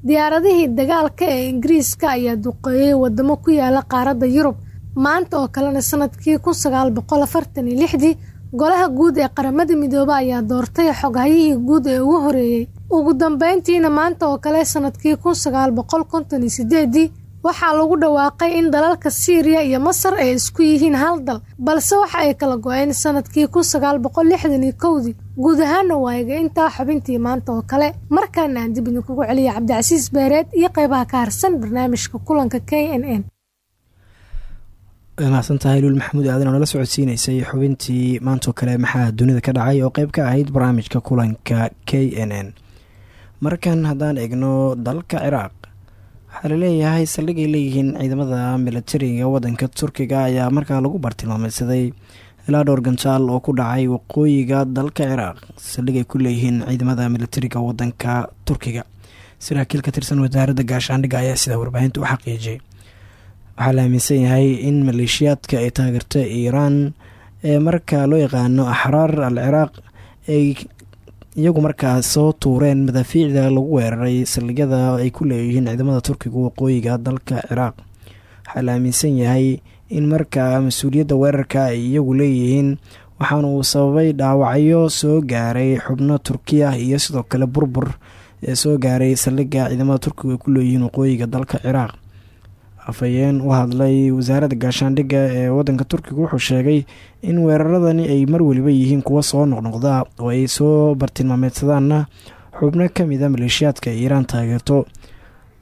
diyaaradihii dagaalka ee ingiriiska ayaa duqeeyey wadamo ku yaalla qaaradda yurub. Maanta oo kalena sannadkii kun sagaal boqol afartan lixdii golaha guud ee qaramada midoobe ayaa doortay xoghayihii guud ee ugu horeeyey ugu dambeyntiina maanta oo kale sannadkii kun sagaal boqol waxaa lagu dhawaaqay in dalalka siiriya iyo masar ay isku yihiin hal dal balse waxa ay kala go-een sannadkii kun sagaal boqol lixdan iyo kowdii guud ahaana waayaga intaa xubintii maanta oo kale. Markaana aan dib idinkugu celiya cabdicasiis beereed iyo qeybaha ka harsan barnaamijka kulanka k n n. Mahadsan tahay luul maxamuud aadan oo nala socodsiineysay xubintii maantoo kale maxaa dunida ka dhacay oo qeyb ka ahayd barnaamijka kulanka k n n. Markan haddaan eegno dalka ciraaq waxaa la leeyahay saldhig ay leeyihiin ciidamada militariga wadanka turkiga ayaa markaa lagu bartilmaameysaday ilaa dhowr gantaal oo ku dhacay waqooyiga dalka ciraaq saldhig ay ku leeyihiin ciidamada militariga wadanka turkiga. Saraakiil ka tirsan wasaaradda gaashaandhigga ayaa sidaa warbaahinta u xaqiijiyay. Waxaa la aaminsan yahay in maleeshiyaadka ay taageerta iiraan ee markaa loo yaqaano axraar al ciraaq ay iyagu markaa soo tuureen madaafiicda lagu weeraray saldhigyada ay ku leeyihiin ciidamada turkiga waqooyiga dalka ciraaq. Waxaa la aaminsan yahay in markaa mas'uuliyadda weerarka ay iyagu leeyihiin waxaana uu sababay dhaawacyo soo gaaray xubno turkiya iyo sidoo kale burbur ee soo gaaray saldhigga ciidamada turkiga ay ku leeyihiin waqooyiga dalka ciraaq afhayeen u hadlay wasaaradda gaashaandhigga ee wadanka turkiga wuxuu sheegay in weeraradani ay mar weliba yihiin kuwo soo noqnoqda oo ay soo bartilmaameedsadaanna xubno ka mid a maleeshiyaadka iiraan taageerto.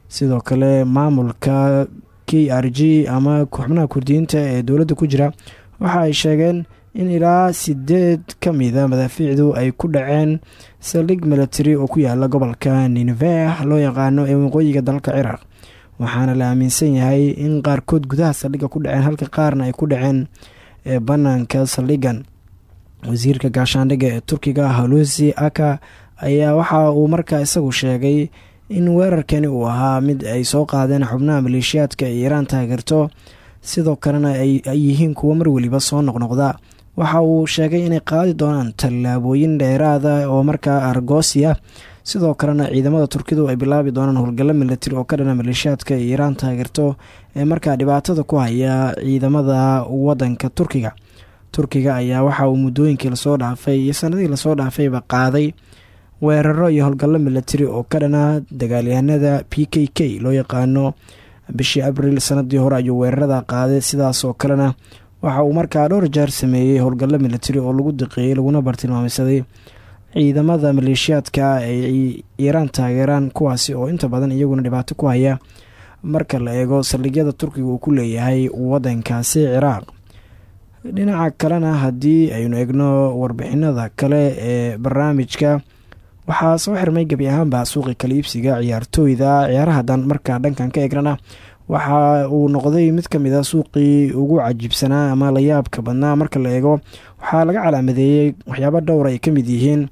Sidoo kale maamulka k r g ama xubnaha kurdiyiinta ee dowladda ku jira waxa ay sheegeen in ilaa sideed ka mida madaafiicdu ay ku dhaceen saldhig milatary oo ku yaalla gobolka nineveh loo yaqaano ee waqooyiga dalka ciraaq waxaana la aaminsan yahay in qaarkood gudaha saldhigga ku dhaceen halka qaarna ay ku dhaceen banaanka saldhiggan. Wasiirka gaashaandhigga ee turkiga halusi aka ayaa waxa uu markaa isagu sheegay in weerarkani uu ahaa mid ay soo qaadeen xubnaha maleeshiyaadka ee iiraan taageerto sidoo kalena ay yihiin kuwo mar weliba soo noqnoqda. Waxa uu sheegay inay qaadi doonaan tallaabooyin dheeraada oo markaa argoosi ah sidoo kalena ciidamada turkidu ay bilaabi doonaan howlgallo milatari oo ka dhana maleeshiyaadka ee iiraan taageerto ee markaa dhibaatada ku haya ciidamada wadanka turkiga. Turkiga ayaa waxa uu muddooyinkii la soo dhaafay iyo sanadihii la soo dhaafayba qaaday weeraro iyo howlgallo milatari oo ka dhana dagaalyahanada p k k loo yaqaano. Bishii abril sanadii hore ayuu weerarada qaaday sidaas oo kalena waxa uu markaa dhowr jeer sameeyey howlgallo milatari oo lagu diqeeyey laguna bartilmaameysaday ciidamada maleeshiyaadka ay iiraan taageeraan kuwaasi oo inta badan iyaguna dhibaato ku haya marka la eego saldhigyada turkiga uu ku leeyahay wadankaasi ciraaq. Dhinaca kalena haddii aynu egno warbixinada kale ee barnaamijka waxaa soo xirmay gebi ahaanba suuqi kala iibsiga ciyaartooyda ciyaaraha dan markaa dhankan ka eegnana waxa uu noqday mid ka mid a suuqii ugu cajiibsanaa ama la yaabka badnaa. Marka la eego waxaa laga calaamadeeyey waxyaabo dhowr ay ka mid yihiin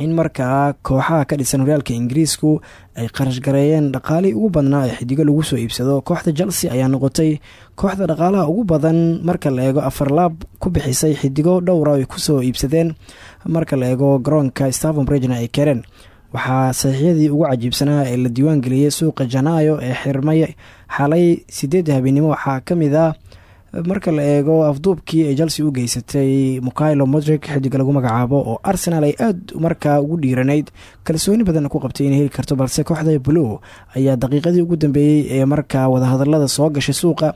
in markaa kooxaha ka dhisan horyaalka ingiriisku ay qarashgareeyeen dhaqaalihii ugu badnaa ee xidigo lagu soo iibsado kooxda chelsea ayaa noqotay kooxda dhaqaalaha ugu badan marka la eego afarlaab ku bixisay xidigo dhowra ay ku soo iibsadeen marka la eego garoonka stavon regna ay kereen waxaa saxiixyadii ugu cajiibsanaa ee la diiwaan geliyey suuqa janaayo ee xirmay xalay sideedda habeenimo waxaa ka ah marka la eego afduubkii ay chelsea u geysatay mukhailo modrik xidiga lagu magacaabo oo arsenal ay aada markaa ugu dhiiranayd kalsooni badanna ku qabtay inay heli karto balse kooxda blue ayaa daqiiqadii ugu dambeeyey ee markaa wadahadalada soo gashay suuqa.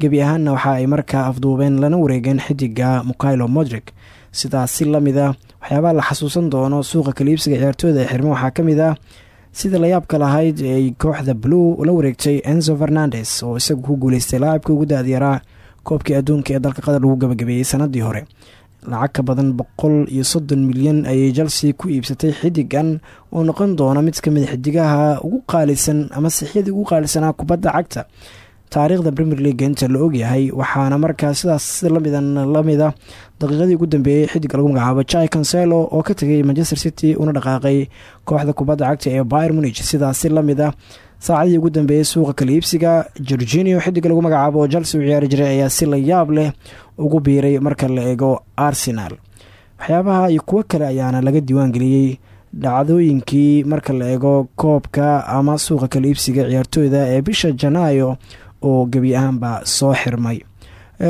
Gebi ahaanna waxa ay markaa afduubeen lana wareegeen xidiga mukhailo modrik sidaas si la mid ah waxyaabaha la xasuusan doono suuqa kaliibsiga ciyaartooyda ee xirmo waxaa ka mid ah sida layaabka lahayd ay kooxda blue la wareegtay enzo fernandes oo isagu ku guuleystay laacibka ugu da'adyaraa koobkii adduunka ee dalka qatar lagu gabagabeeyey sanadii hore. Lacag ka badan boqol iyo soddon milyan ayay chelsea ku iibsatay xidigan oo noqon doona mid ka mid xidigaha ugu qaalisan ama sixyadii ugu qaalisanaa kubadda cagta. Taariikhda premier league inta la ogyahay waxaana markaa sidaas si lamida lamida daqiiqadii ugu dambeeyey xidiga lagu magacaabo jai cancelo oo ka tegay manchester city una dhaqaaqay kooxda kubadda cagta ee byr munich. Sidaasi la mid a saacadii ugu dambeeyey suuqa kala iibsiga gorginio xidiga lagu magacaabo chelsea u ciyaari jiray ayaa si la yaab leh ugu biiray marka la eego arsenal. Waxyaabaha iyo kuwo kale ayaana laga diiwaan geliyey dhacdooyinkii marka la eego koobka ama suuqa kala iibsiga ciyaartooyda ee bisha janaayo oo gebi ahaanba soo xirmay.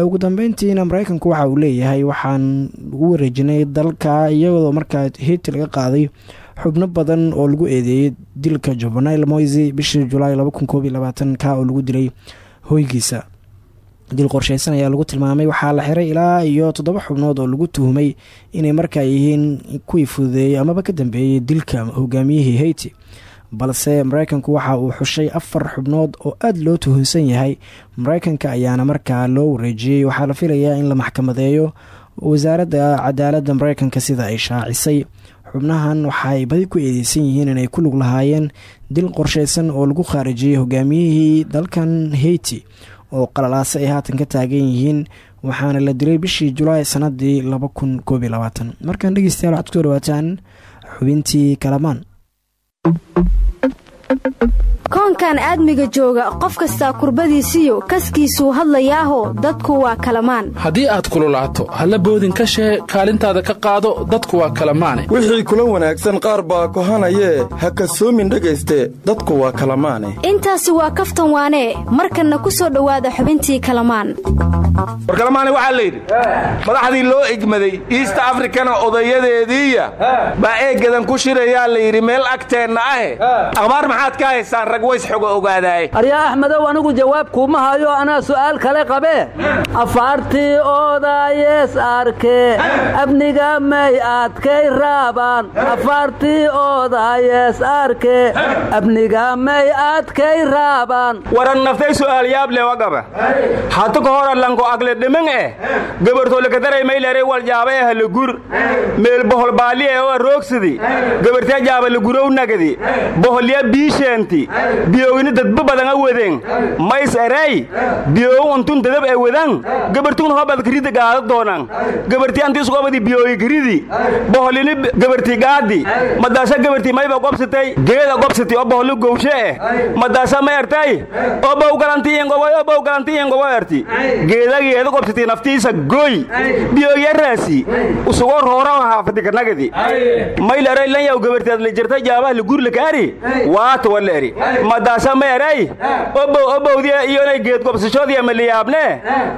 Ugu dambeyntiina mareykanku waxa uu leeyahay waxaan ugu wareejinay dalka iyadoo markaa heeti laga qaaday xubno badan oo lagu eedeeyey dilka juvenile moisy bishii julaay ka oo lagu dilay hoygiisa. Dil qorsheysan ayaa lagu tilmaamay waxaa la xiray ilaa iyo toddoba xubnood oo lagu tuhumay inay markaa yihiin kuwii fududeeyey amaba ka dambeeyey dilka hogaamiyihii haiti. Balse mareykanku waxa uu xushay afar xubnood oo aada loo tuhunsan yahay. Mareykanka ayaana markaa loo wareejiyey waxaa la filayaa in la maxkamadeeyo wasaaradda cadaaladda mareykanka sida ay shaacisay xubnahan waxaay badi ku eedeysan yihiin inay ku lug lahaayeen dil qorsheysan oo lagu khaarijiyey hogaamiyihii dalkan heiti oo qalalaase ay haatan ka taagan yihiin waxaana la dilay bishii julaay sanadii markaan dhegeystayaal waxaad ku soo dhawaataan xubintii kalamaan koonkan aadmiga jooga qof kastaa kurbadiisiyo kaskiisuu hadlayaaho dadku waa kalamaan. Haddii aad kululaato halla boodin ka shee kaalintaada ka qaado dadku waa kalamaane. Wixii kula wanaagsan qaar baa kohanayee ha kasoomin dhegayste dadku waa kalamaane. Intaasi waa kaftan waanee markanna ku soo dhowaada xubintii kalamaan. Warkalamaane waxaa layidhi madaxdii loo egmaday iist afrikana odayadeediiya baa eeggadan ku shirayaa layidhi meel agteenna ahe. Akhbaar maxaad ka haysaan rag ways xoga ogaadaaye aryaa axmedow anigu jawaab kuuma hayo anaa su'aal kale qabee afaartii oodayees arke abniga may adkay raabaan. Afaartii oodayees arke abniga may adkay raabaan. Waran naftay su'aal yaab lewa gaba. Hatu ka hora lanko agle dhimin eh. Gabartoolekadaray maylare wal jaaba eh lagur meel bohol baali eh oo roogsidi gabartee jaaba lagurow nagadi. Boholya biisheenti biyowini dadba badan a wadeen? Mays eray biyow untun dadab e wadan gabartun hobad kirida gaada doonan gabarti anti isgobadi biyoyi kiridi boholini gabarti gaadi? Madaasa gabarti mayba gobsatay geeda gobsati oo boholi gowshe eh. Madaasa ma ertay obow galanti ingoboy obow galanti ingobo erti geedageeda gobsati naftiisa goy. Biyoyaraasi usugoo roora haafadi kanagadi mayl eray lan yaw gabarti adla jirta jaabaha ligurla kaari waata wala eri madaasa ma eray obow obowdiya iyonay geed gobsashoodiya ma liyaabne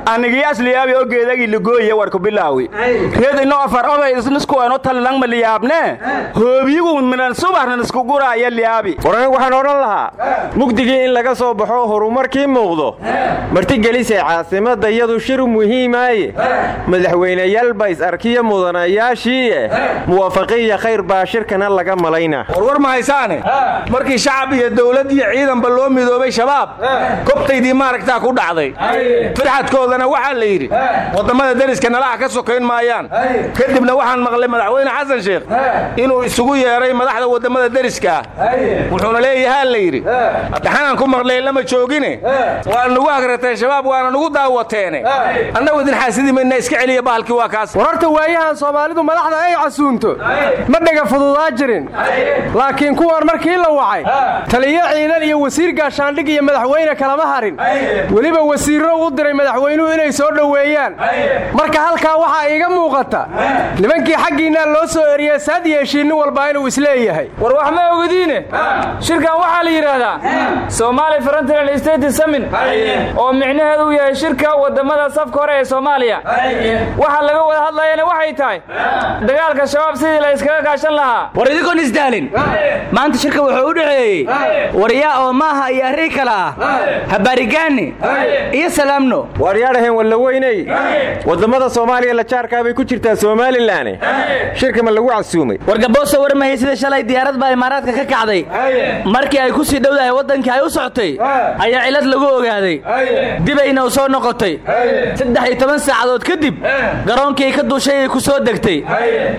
anigiyaas liyaabi oo geedagii ligooye warku bilaawi. Reed ino afar oday isniskuwano tallang ma liyaabne hoobiyigu minan subaxnan isku guraaya liyaabi. Waranigu waxaan odhan lahaa mugdigii in laga soo baxo horumarkii muuqdo. Martigelisay caasimadda iyadu shiru muhiimaaye. Madaxweyneyaal bays arkiyo mudanayaashiie muwaafaqiya khayr baa shirkana laga malaynaa warwar ma haysaane? Markii shacab iyo dowlad iyo ciidanba loo midoobay shabaab. Kobtaydii maaragtaa ku dhacday. Firxadkoodana waxaa la yidhi wadammada deriska nalaha ka sokayn maayaan. Kadibna waxaan maqlay madaxweyne xasan sheekh inuu isugu yeedhay madaxda wadammada deriska. Wuxuuna leeyahaa la yidhi dhaxanaan ku maqlay lama joogine. Waa hagrateen shabaab waana nugu daawateene. Annagu idin xaasidi mayna iska celiya bahalkii waa kaas. Wararta waayahan soomaalidu madaxda ay casuunto. Ma dhega fududaa jirin. Laakiin kuwan markii la wacay ciidan iyo wasiir gaashaandhig iyo madaxweyne kalama harin. Weliba wasiirro u diray madaxweynuhu inay soo dhoweeyaan. Marka halkaa waxaa iiga muuqata nimankii xaggiinna loo soo eriyey saad yeeshiin nin walbaa inuu is leeyahay war wax ma ogdiine shirkan waxaa la yidhaahdaa somaali frontiral state samin oo micnaheedu uu yahay shirka waddammada safka hore ee soomaaliya. Waxa laga wada hadlayana waxay tahay dagaalka shabaab sidii la iskaga kaashan lahaa. War idinkoon isdaalin maanta shirka wuxuu u dhexeeyey waryaa oo maaha iyo arrii kale ah. Habaarigaani iyo salaamno. Waaryaadhahen wallaweyney wadammada soomaaliya la jaarkaa bay ku jirtaa somalilan shirka ma lagu casuumay. Wargaboosa warmahey sida shalay diyaarad baa imaaraadka ka kacday. Markii ay ku sii dhowdahay waddankii ay u socotay ayaa cilad lagu ogaaday. Dibayna u soo noqotay. Saddex iyo toban saacadood kadib garoonkii ka duushay ay ku soo degtay.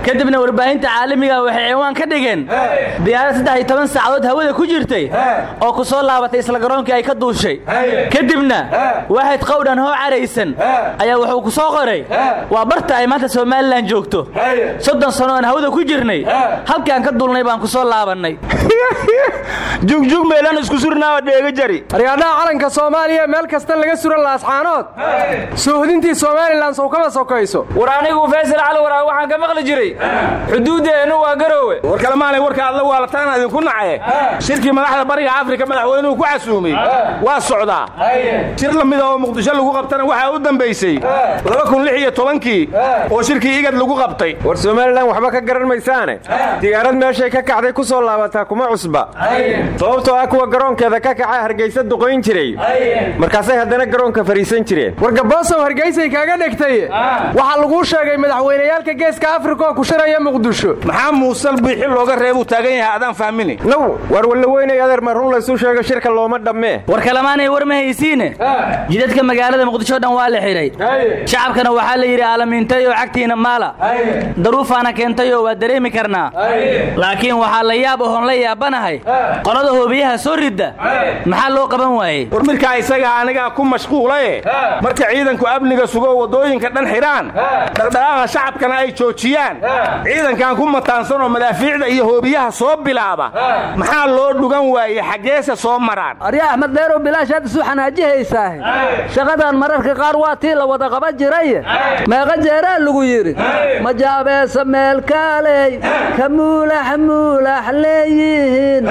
Kadibna warbaahinta caalamiga waxay ciwaan ka dhigeen. Diyaarad saddex iyo toban saacadood hawada ku jirtay oo ku soo laabatay isla garoonkii ay ka duushay. Kadibna waaxid qowdhan hoo caraysan ayaa wuxuu ku soo qoray. Waa barta ay maanta somalilan joogto. Soddon sano aan hawada ku jirnay. Halkaan ka duulnay baan ku soo laabannay. *laughs* Jugjug meelaan isku surnaawa dheega jari. Aryaadhaha calanka soomaaliya meel kasta laga suran laascaanood suuhdintii somalilan sow kama sokayso. War anigu faysal cali waraa waxaan ka maqli jiray. Xuduuddeennu waa garoowe. War kalemaanay warka adla waalataana idinku nacaye shirkii madaxda bariga afrika madaxweynuhu ku casuumay. Waa socdaa shir la mida oo muqdisho lagu qabtana waxaa u dambaysay. Kii oo shirkii igad lagu qabtay. War somalilan waxba ka garan maysaane. Diyaarad meeshay ka kacday ku soo laabataa kuma cusba. Sababtoo ah kuwa garoonkeeda ka kaca hargaysa duqayn jiray. Markaasay haddana garoonka fariisan jireen. War gaboosow hargaysay kaaga dhegtay. Waxaa laguu sheegay madaxweyneyaalka geeska afrika oo ku shiraya muqdisho. Maxaa muusal biixi looga reebuu taagan yahay? Adaan fahmini. Naw war wallaweynay adeer ma run laysu sheego shirka looma dhammee war kalamaanay war ma haysiine jidadka magaalada muqdisho dhan waa la xidhay shacabkana waxaa la yidhi aalamiintay oo cagtiina maala. Daruufaana keentay oo waa dareemi karnaa. Laakiin waxaa la yaab ohoon la yaabanahay. Qolada hoobiyaha soo ridda maxaa loo qaban waayey? War mirkaa isagaa anigaa ku mashquulaye marka ciidanku amniga sugo waddooyinka dhan xidhaan dhaqdhaqaaqa shacabkana ay joojiyaan. Ciidankan ku mataansanoo madaafiicda iyo hoobiyaha soo bilaaba. Maxaa loo dhugan xaggeese soo maraan. Arya axmed dheerow bilaashaad isu xanaajihaysaah shaqadan mararka qaar waa tii la wada qaban jiray. Meeqa jeeraa lagu yidhi. Majaabeesa meelkaaley ka muulax muulax leeyihiin.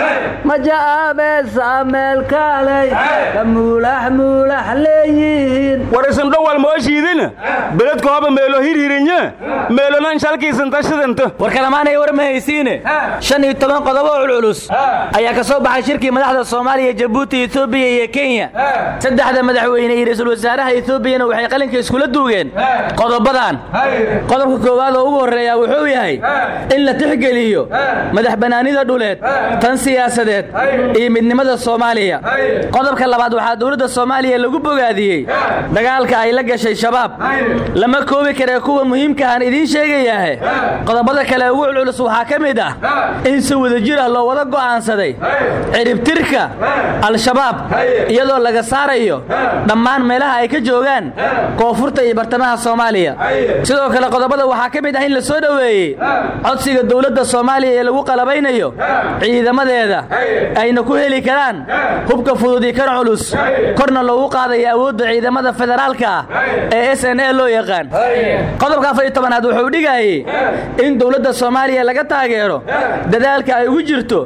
Majaabeesa meelkaaley ka muulax muulax leeyihiin. War isindhowal mooshiidina beledku hoba meelo hirhirinye meelonan shalkiisantashidanta war kalamaanay war ma haysiine. Shan iyo toban qodobo culculus ayaa ka soo baxay shirkii madaxda soomaaliya jabuuti etoobiya iyo kenya. Saddexda madaxweyne iyo ra'iisul wasaaraha etoobiyana waxay qalinka iskula duugeen qodobadan qodobka koowaad oo ugu horreeya wuxuu yahay in la tixgeliyo madax bannaanida dhuleed tan siyaasadeed iyo midnimada soomaaliya. Qodobka labaad waxaa dowladda soomaaliya lagu bogaadiyey dagaalka ay la gashay shabaab. Lama koobi karee kuwa muhiimka aan idiin sheegayahe qodobada kale ugu culculus waxaa ka mid ah in si wadajir ah loo wada go'aansaday ciribtirka al-shabaab iyadoo laga saarayo dhammaan meelaha ay ka joogaan koonfurta iyo bartamaha soomaaliya. Sidoo kale qodobada waxaa ka mid ah in la soo dhoweeyey codsiga dowladda soomaaliya ee lagu qalabaynayo ciidamadeeda ayna ku heli karaan hubka fudud iyo kan culus. Korna loogu qaadayo awoodda ciidamada federaalka ah ee s n a loo yaqaan. Qodobka afar iyo tobanaad wuxuu dhigayey in dowladda soomaaliya laga taageero dadaalka ay ugu jirto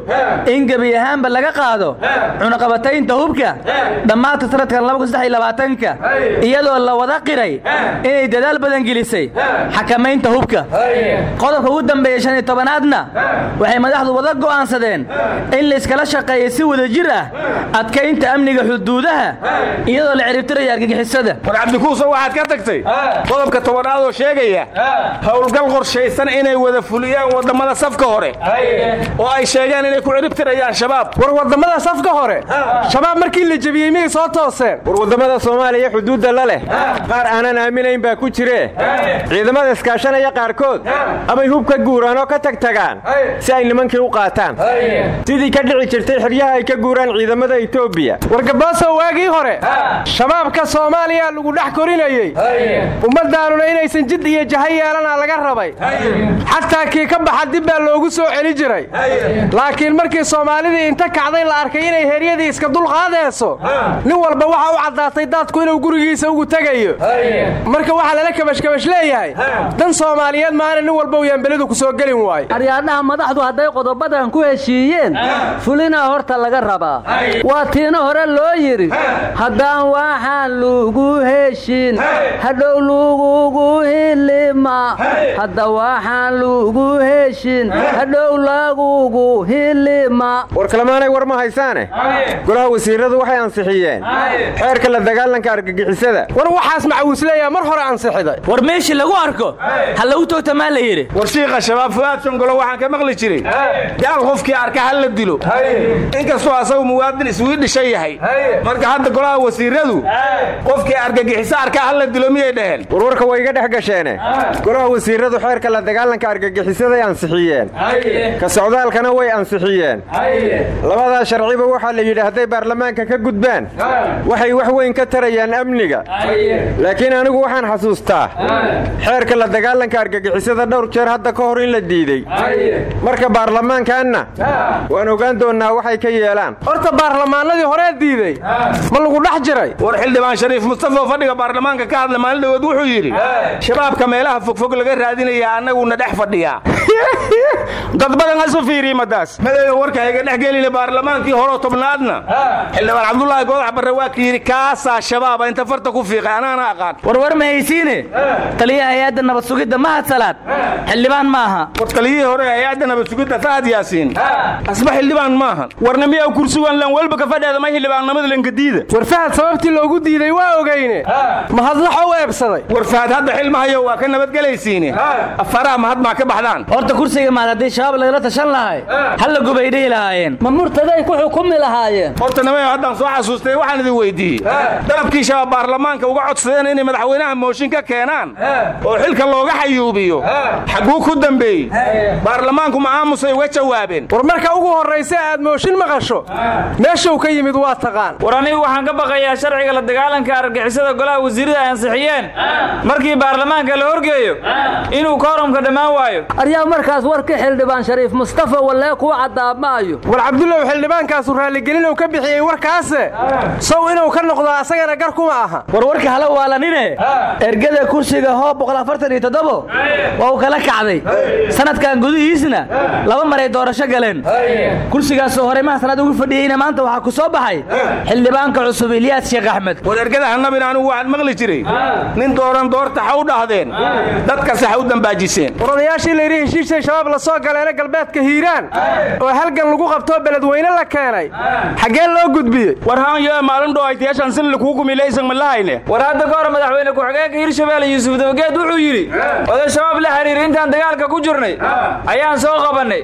in gebi ahaanba laga qaado cunaqabataynta hubka dhammaadka sanadkan ka iyadoo la wada qiray inay dadaal badan gelisay xakamaynta hubka. Qodobka ugu dambeeya shan iyo tobanaadna waxay madaxdu wada go'aansadeen in layskala shaqeeyo si wada jir ah adkaynta amniga xuduudaha iyadoo la ciribtirayo argagixisada. War cabdikuuso waxaad ka tagtay qodobka tobanaad oo sheegaya howlgal qorshaysan inay wada fuliyaan waddammada safka hore oo ay sheegeen inay ku ciribtirayaan shabaab war waddammada safka hore. Shabaab markii la jebiyey miyay soo tooseen. War waddamada soomaaliya xuduudda la leh. Qaar aanan aaminayn baa ku jiree ciidamada iskaashanaya qaarkood amay hub ka guuraan oo ka tagtagaan si ay nimankii u qaataan. Sidii ka dhici jirtay xeryaha ay ka guuraan ciidamada etoobiya wargaboosow waagii hore shabaabka soomaaliya lagu dhex korinayey. Ummaddaanuna inaysan jid iyo jaha yeelana laga rabay. Xataa kii ka baxa dib baa loogu soo celi jiray. Laakiin markii soomaalidii inta kacday la arkay inay heryadii iska dulqaadayso nin walba waxa u caddaatay daadku inuu gurigiisa ugu tegayo. Marka waxaa lala kabashkabash leeyahay dan soomaaliyeed maana nin walba uu yaanbelidu ku soo gelin waayo. Aryaadhaha madaxdu hadday qodobadan ku heshiiyeen fulinaa horta laga rabaa. Waa tiina hore loo yidhi haddaan waxaan lugu heshin hadhow lugugu hilima. Hadda waxaan lugu heshin hadhow lagugu hilima war ma haysaane golaha wasiiradu waxay ansixiyeen. Xeerka la dagaalanka argagixisada. War waxaas macawiisleeyaa mar hore ansixiday war meeshii lagu arko ha lagu toogtamaa la yidhi. War shiikha shabaab fu'aad songolo waxaan ka maqli jiray. Gaal qofkii arka ha la dilo. Inkastoo asagu muwaadin iswiidhisha yahay. Marka hadda golaha wasiiradu qofkii argagixiso arka ha la dilo miyay dhaheen? Warwarka way iga dhex gasheene. Golaha wasiiradu xeerka la dagaalanka argagixisaday ansixiyeen. Ka socdaalkana way ansixiyeen labadaa sharciba waxaa la yidhi hadday baarlamaanka ka gudbaan waxay wax weyn ka tarayaan amniga. Laakiin anigu waxaan xasuustaa xeerka la dagaalanka argagixisada dhowr jeer hadda ka hor in la diidey. Marka baarlamaankaanna waan ogaan doonnaa waxay ka yeelaan. Horta baarlamaanadii horee diidey ma lagu dhex jiray. War xildhibaan shariif mustafa oo fadhiga baarlamaanka ka hadla maalin dhawood wuxuu yidhi shabaabka meelaha fogfog laga raadinaya annaguna dhex fadhiyaa. *laughs* Dad badan hasu fiiriye madaas. Madeega warka hayga dhex gelina baarlamaankii horeo tobnaadna. Xildhibaan cabdulaahi goodax barre waa ka yidhi kaasaa shabaaba inta farta ku fiiqay anaana aqaan. Warwar ma haysiine? Taliyaha hay'adda nabad sugidda mahad salaad xildhibaan maaha war taliyihii hore hay'adda nabad sugidda fahad yaasiin. Asba xildhibaan maahan warna miyaa kursigan lan walba ka fadheeda may xildhibaannimada lankadiida war fahad sababtii loogu diiday waa ogeyne mahadlaxo u eebsaday. War fahad hadda xilmahayo waa ka nabadgelaysiine. Afaraha mahad maa ka baxdaan. Horta kursiga maad haddii shabaab lagala tashan lahay halla gubay dhihi lahaayeen murtaday ku xukumi lahaayeen. Horta namayo haddaan soo xasuustay waxaan idin weydiiyey. Dalabkii shabaab baarlamaanka uga codsadeen inay madaxweynaha mooshin ka keenaan. Oo xilka looga xayuubiyo. Xagguu ku dambeeyey. Baarlamaanku ma aamusay uga jawaabeen. War marka ugu horraysa aad mooshin maqasho meeshuu ka yimid waa taqaan. War anigu waxaan ka baqayaa sharciga la dagaalanka argagixisada golaha wasiirada ay ansixiyeen markii baarlamaanka la horgeeyo inuu koorumka dhammaan waayo. Aryaa markaas warka xildhibaan shariif mustafa wallee kuu caddaamaayo war cabdullow xildhibaankaasu raalligelin uu ka bixiyey warkaase. Sow inuu ka noqdo asagana gar kuma aha. Warwarka hala waalanine ergada kursiga hoob waa uu kala kacday. Sanadkan gudihiisna laba maray doorasho galeen. Kursigaasoo hore mahasanaad ugu fadhiyeyna maanta waxaa ku soo baxay xildhibaanka cusub ilyaas sheekh axmed. War ergada hannabin anigu waxaad maqli jiray. Nin dooran doorta u dhahdeen. Dadkase u dambaajiseen. Odayaashii layidhi shiishay shabaab la soo galeena galbeedka hiiraan. Oo halgan lagu qabtoo beledweyne la keenay. Xaggee loo gudbiyey? War haanyo maalin dhoaytiyaashan sin lakuugumilaysan ma lahayne? War hadda ka hor madaxweyne ku-xigeenka hirshabeelle yuusuf dabageed wuxuu yidhi oday shabaab la xiriiray intaan dagaalka ku jirnay ayaan soo qabannay.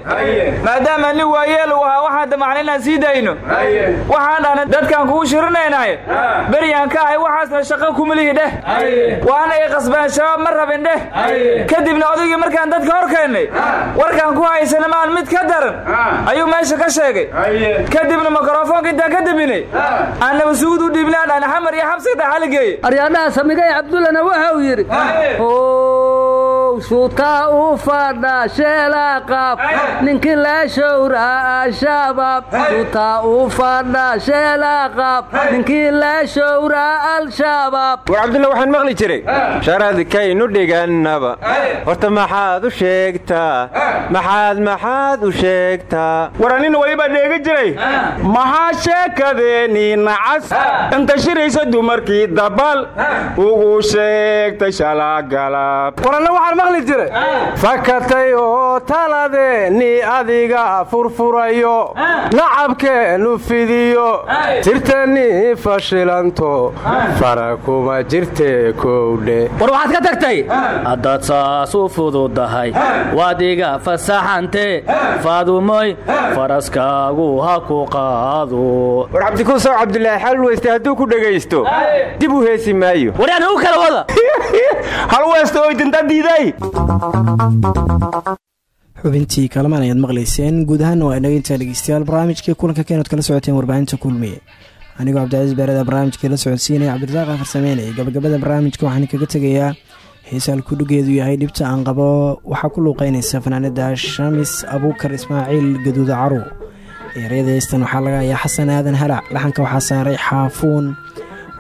Maadaama nin waayeel uu ahaa waxaan damacnay inaan sii dayno. Waxaan dhahnay dadkaan kugu shirinaynahay beryaan ka ahay waxaasna shaqo kumalihi dheh. Waana ay qasbeen shabaab ma rabin dheh. Kadibna odaygii markaan dadka hor keennay warkaan ku haysana maan mid ka daran. Ayuu meesha ka sheegay kadibna mikrofoonka intaan ka daminay annaba sugud u dhiibnay aan dhahna xamar iyo xabsiga dhaxaligeeye aryaadhaha samigay cabdullana waxa uu yidhi ow suutaa u fadha sheelaaqaab ninkii la showraa al-shabaab suutaa u fadha sheelaaqaab ninkii la showraa al-shabaab war cabdulla waxaan maqli jiray. Sharadkaynu dhigannaba horta maxaad u sheegtaa maxaad maxaad u sheegtaa war anina weliba dheegi jiray. Maxaa sheekadeennii nacas. Inta shiraysa dumarkii dabal ugu sheegtay shalaagalab waranna waxaan maqli jiray. Fakatay oo taladeenni adiga furfurayo. Nacabkeennu fidiyo. Tirtani fashilanto. Fara kuma jirte kowdhe. War waxaad ka tagtay? Haddaad saas u fududahay. Waad iga fasaxantee faadumoy. Faraskaagu ha ku qaado. War cabdikuusow cabdulaahi xal weyste hadduu ku dhegaysto dib u heesi maayo. Waryaan u kala wada. *laughs* Hal weyste oydinta diiday. Xubintii kalamaan ayaad maqlayseen. Guud ahaanna waa inaga intaa dhegeystayaal barnaamijkii kulanka keenad kala socoteen warbaahinta kulmiye anigoo cabdicasiis beerada barnaamijkii la socodsiinaya cabdirasaaq farsameynaya gabagabada barnaamijka waxaan kaga tegayaa xiisaal kudhigeedu yahay dhibta aan qabo. Waxaa ku luuqeynaysa fanaanada shamis abuukar ismaaciil gaduuda caruw eeryada waxaa laga hayaa xasan aadan halac laxanka waxaa saaray xaafuun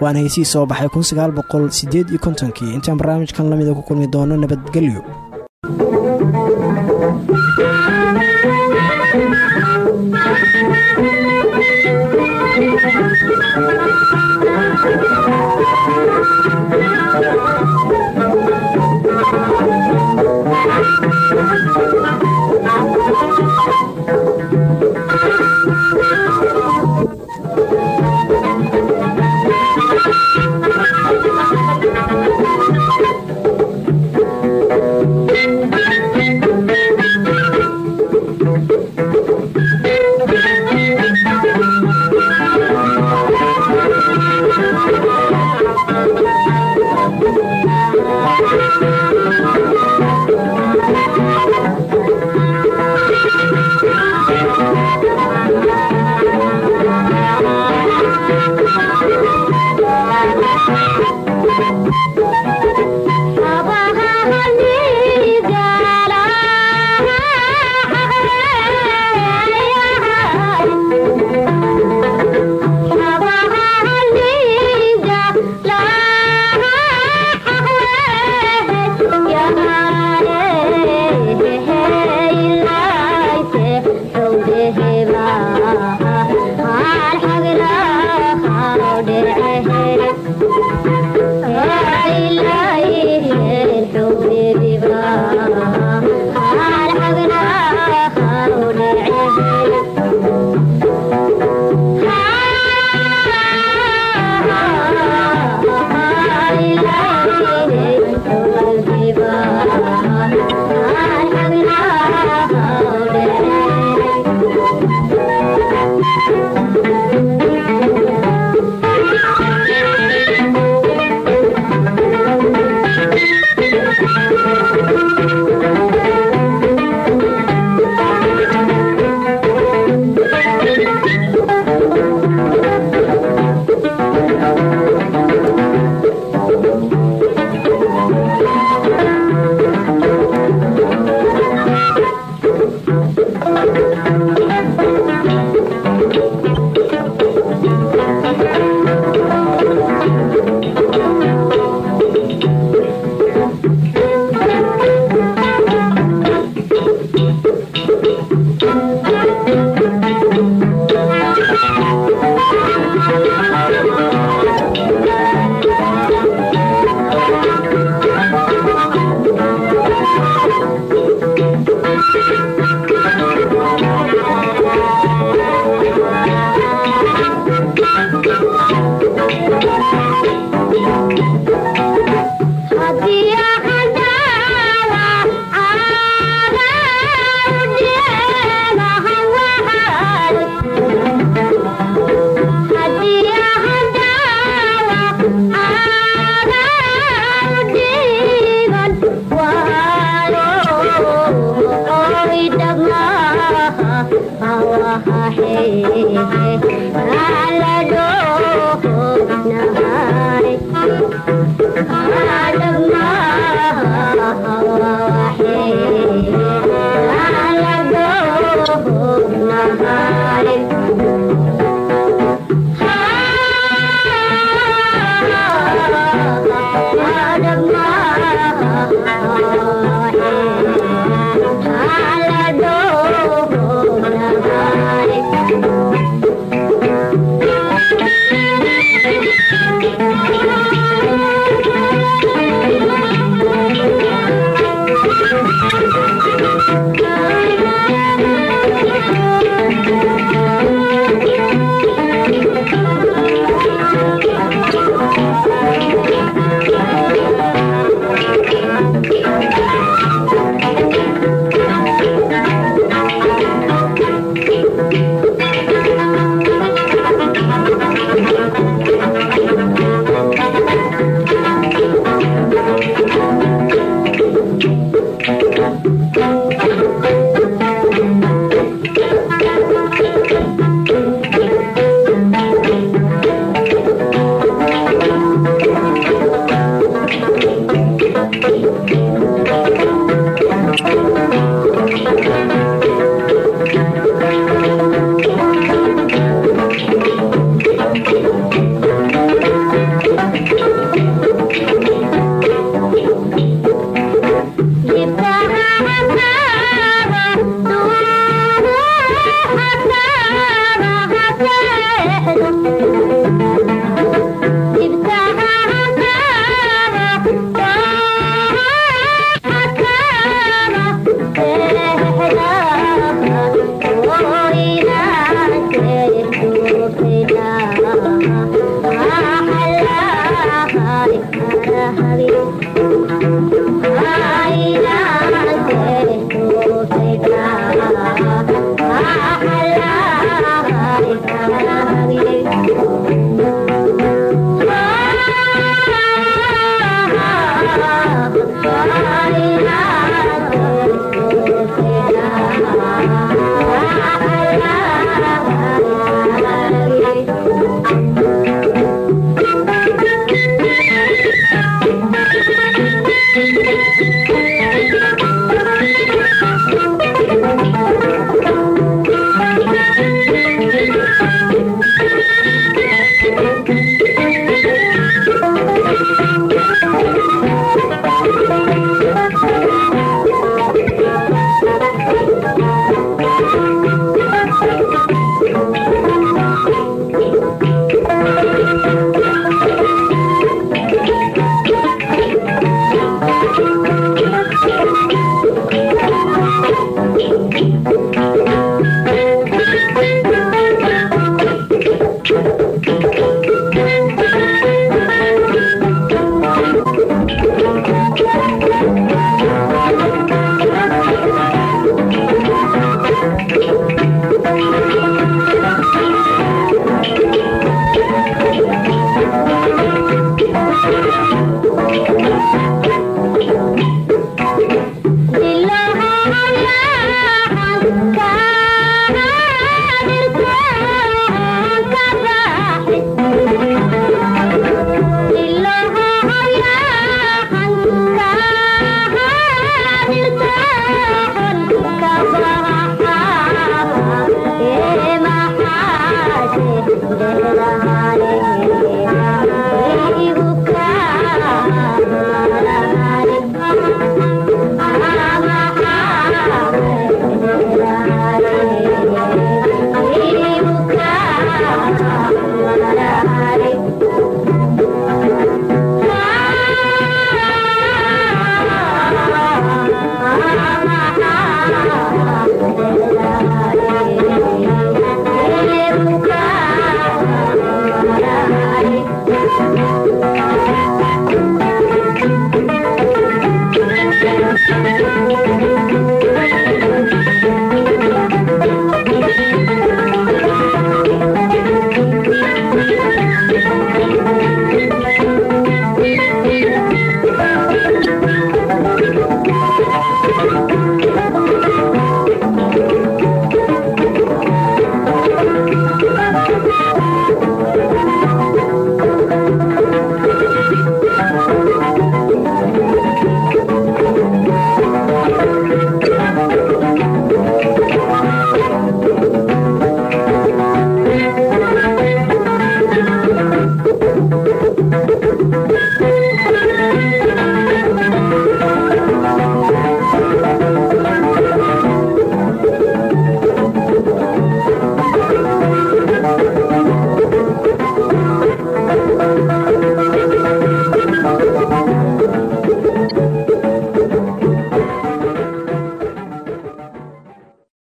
waana heysii soo baxay intaan barnaamijkan lamida ku kulmi doono nabadgelyo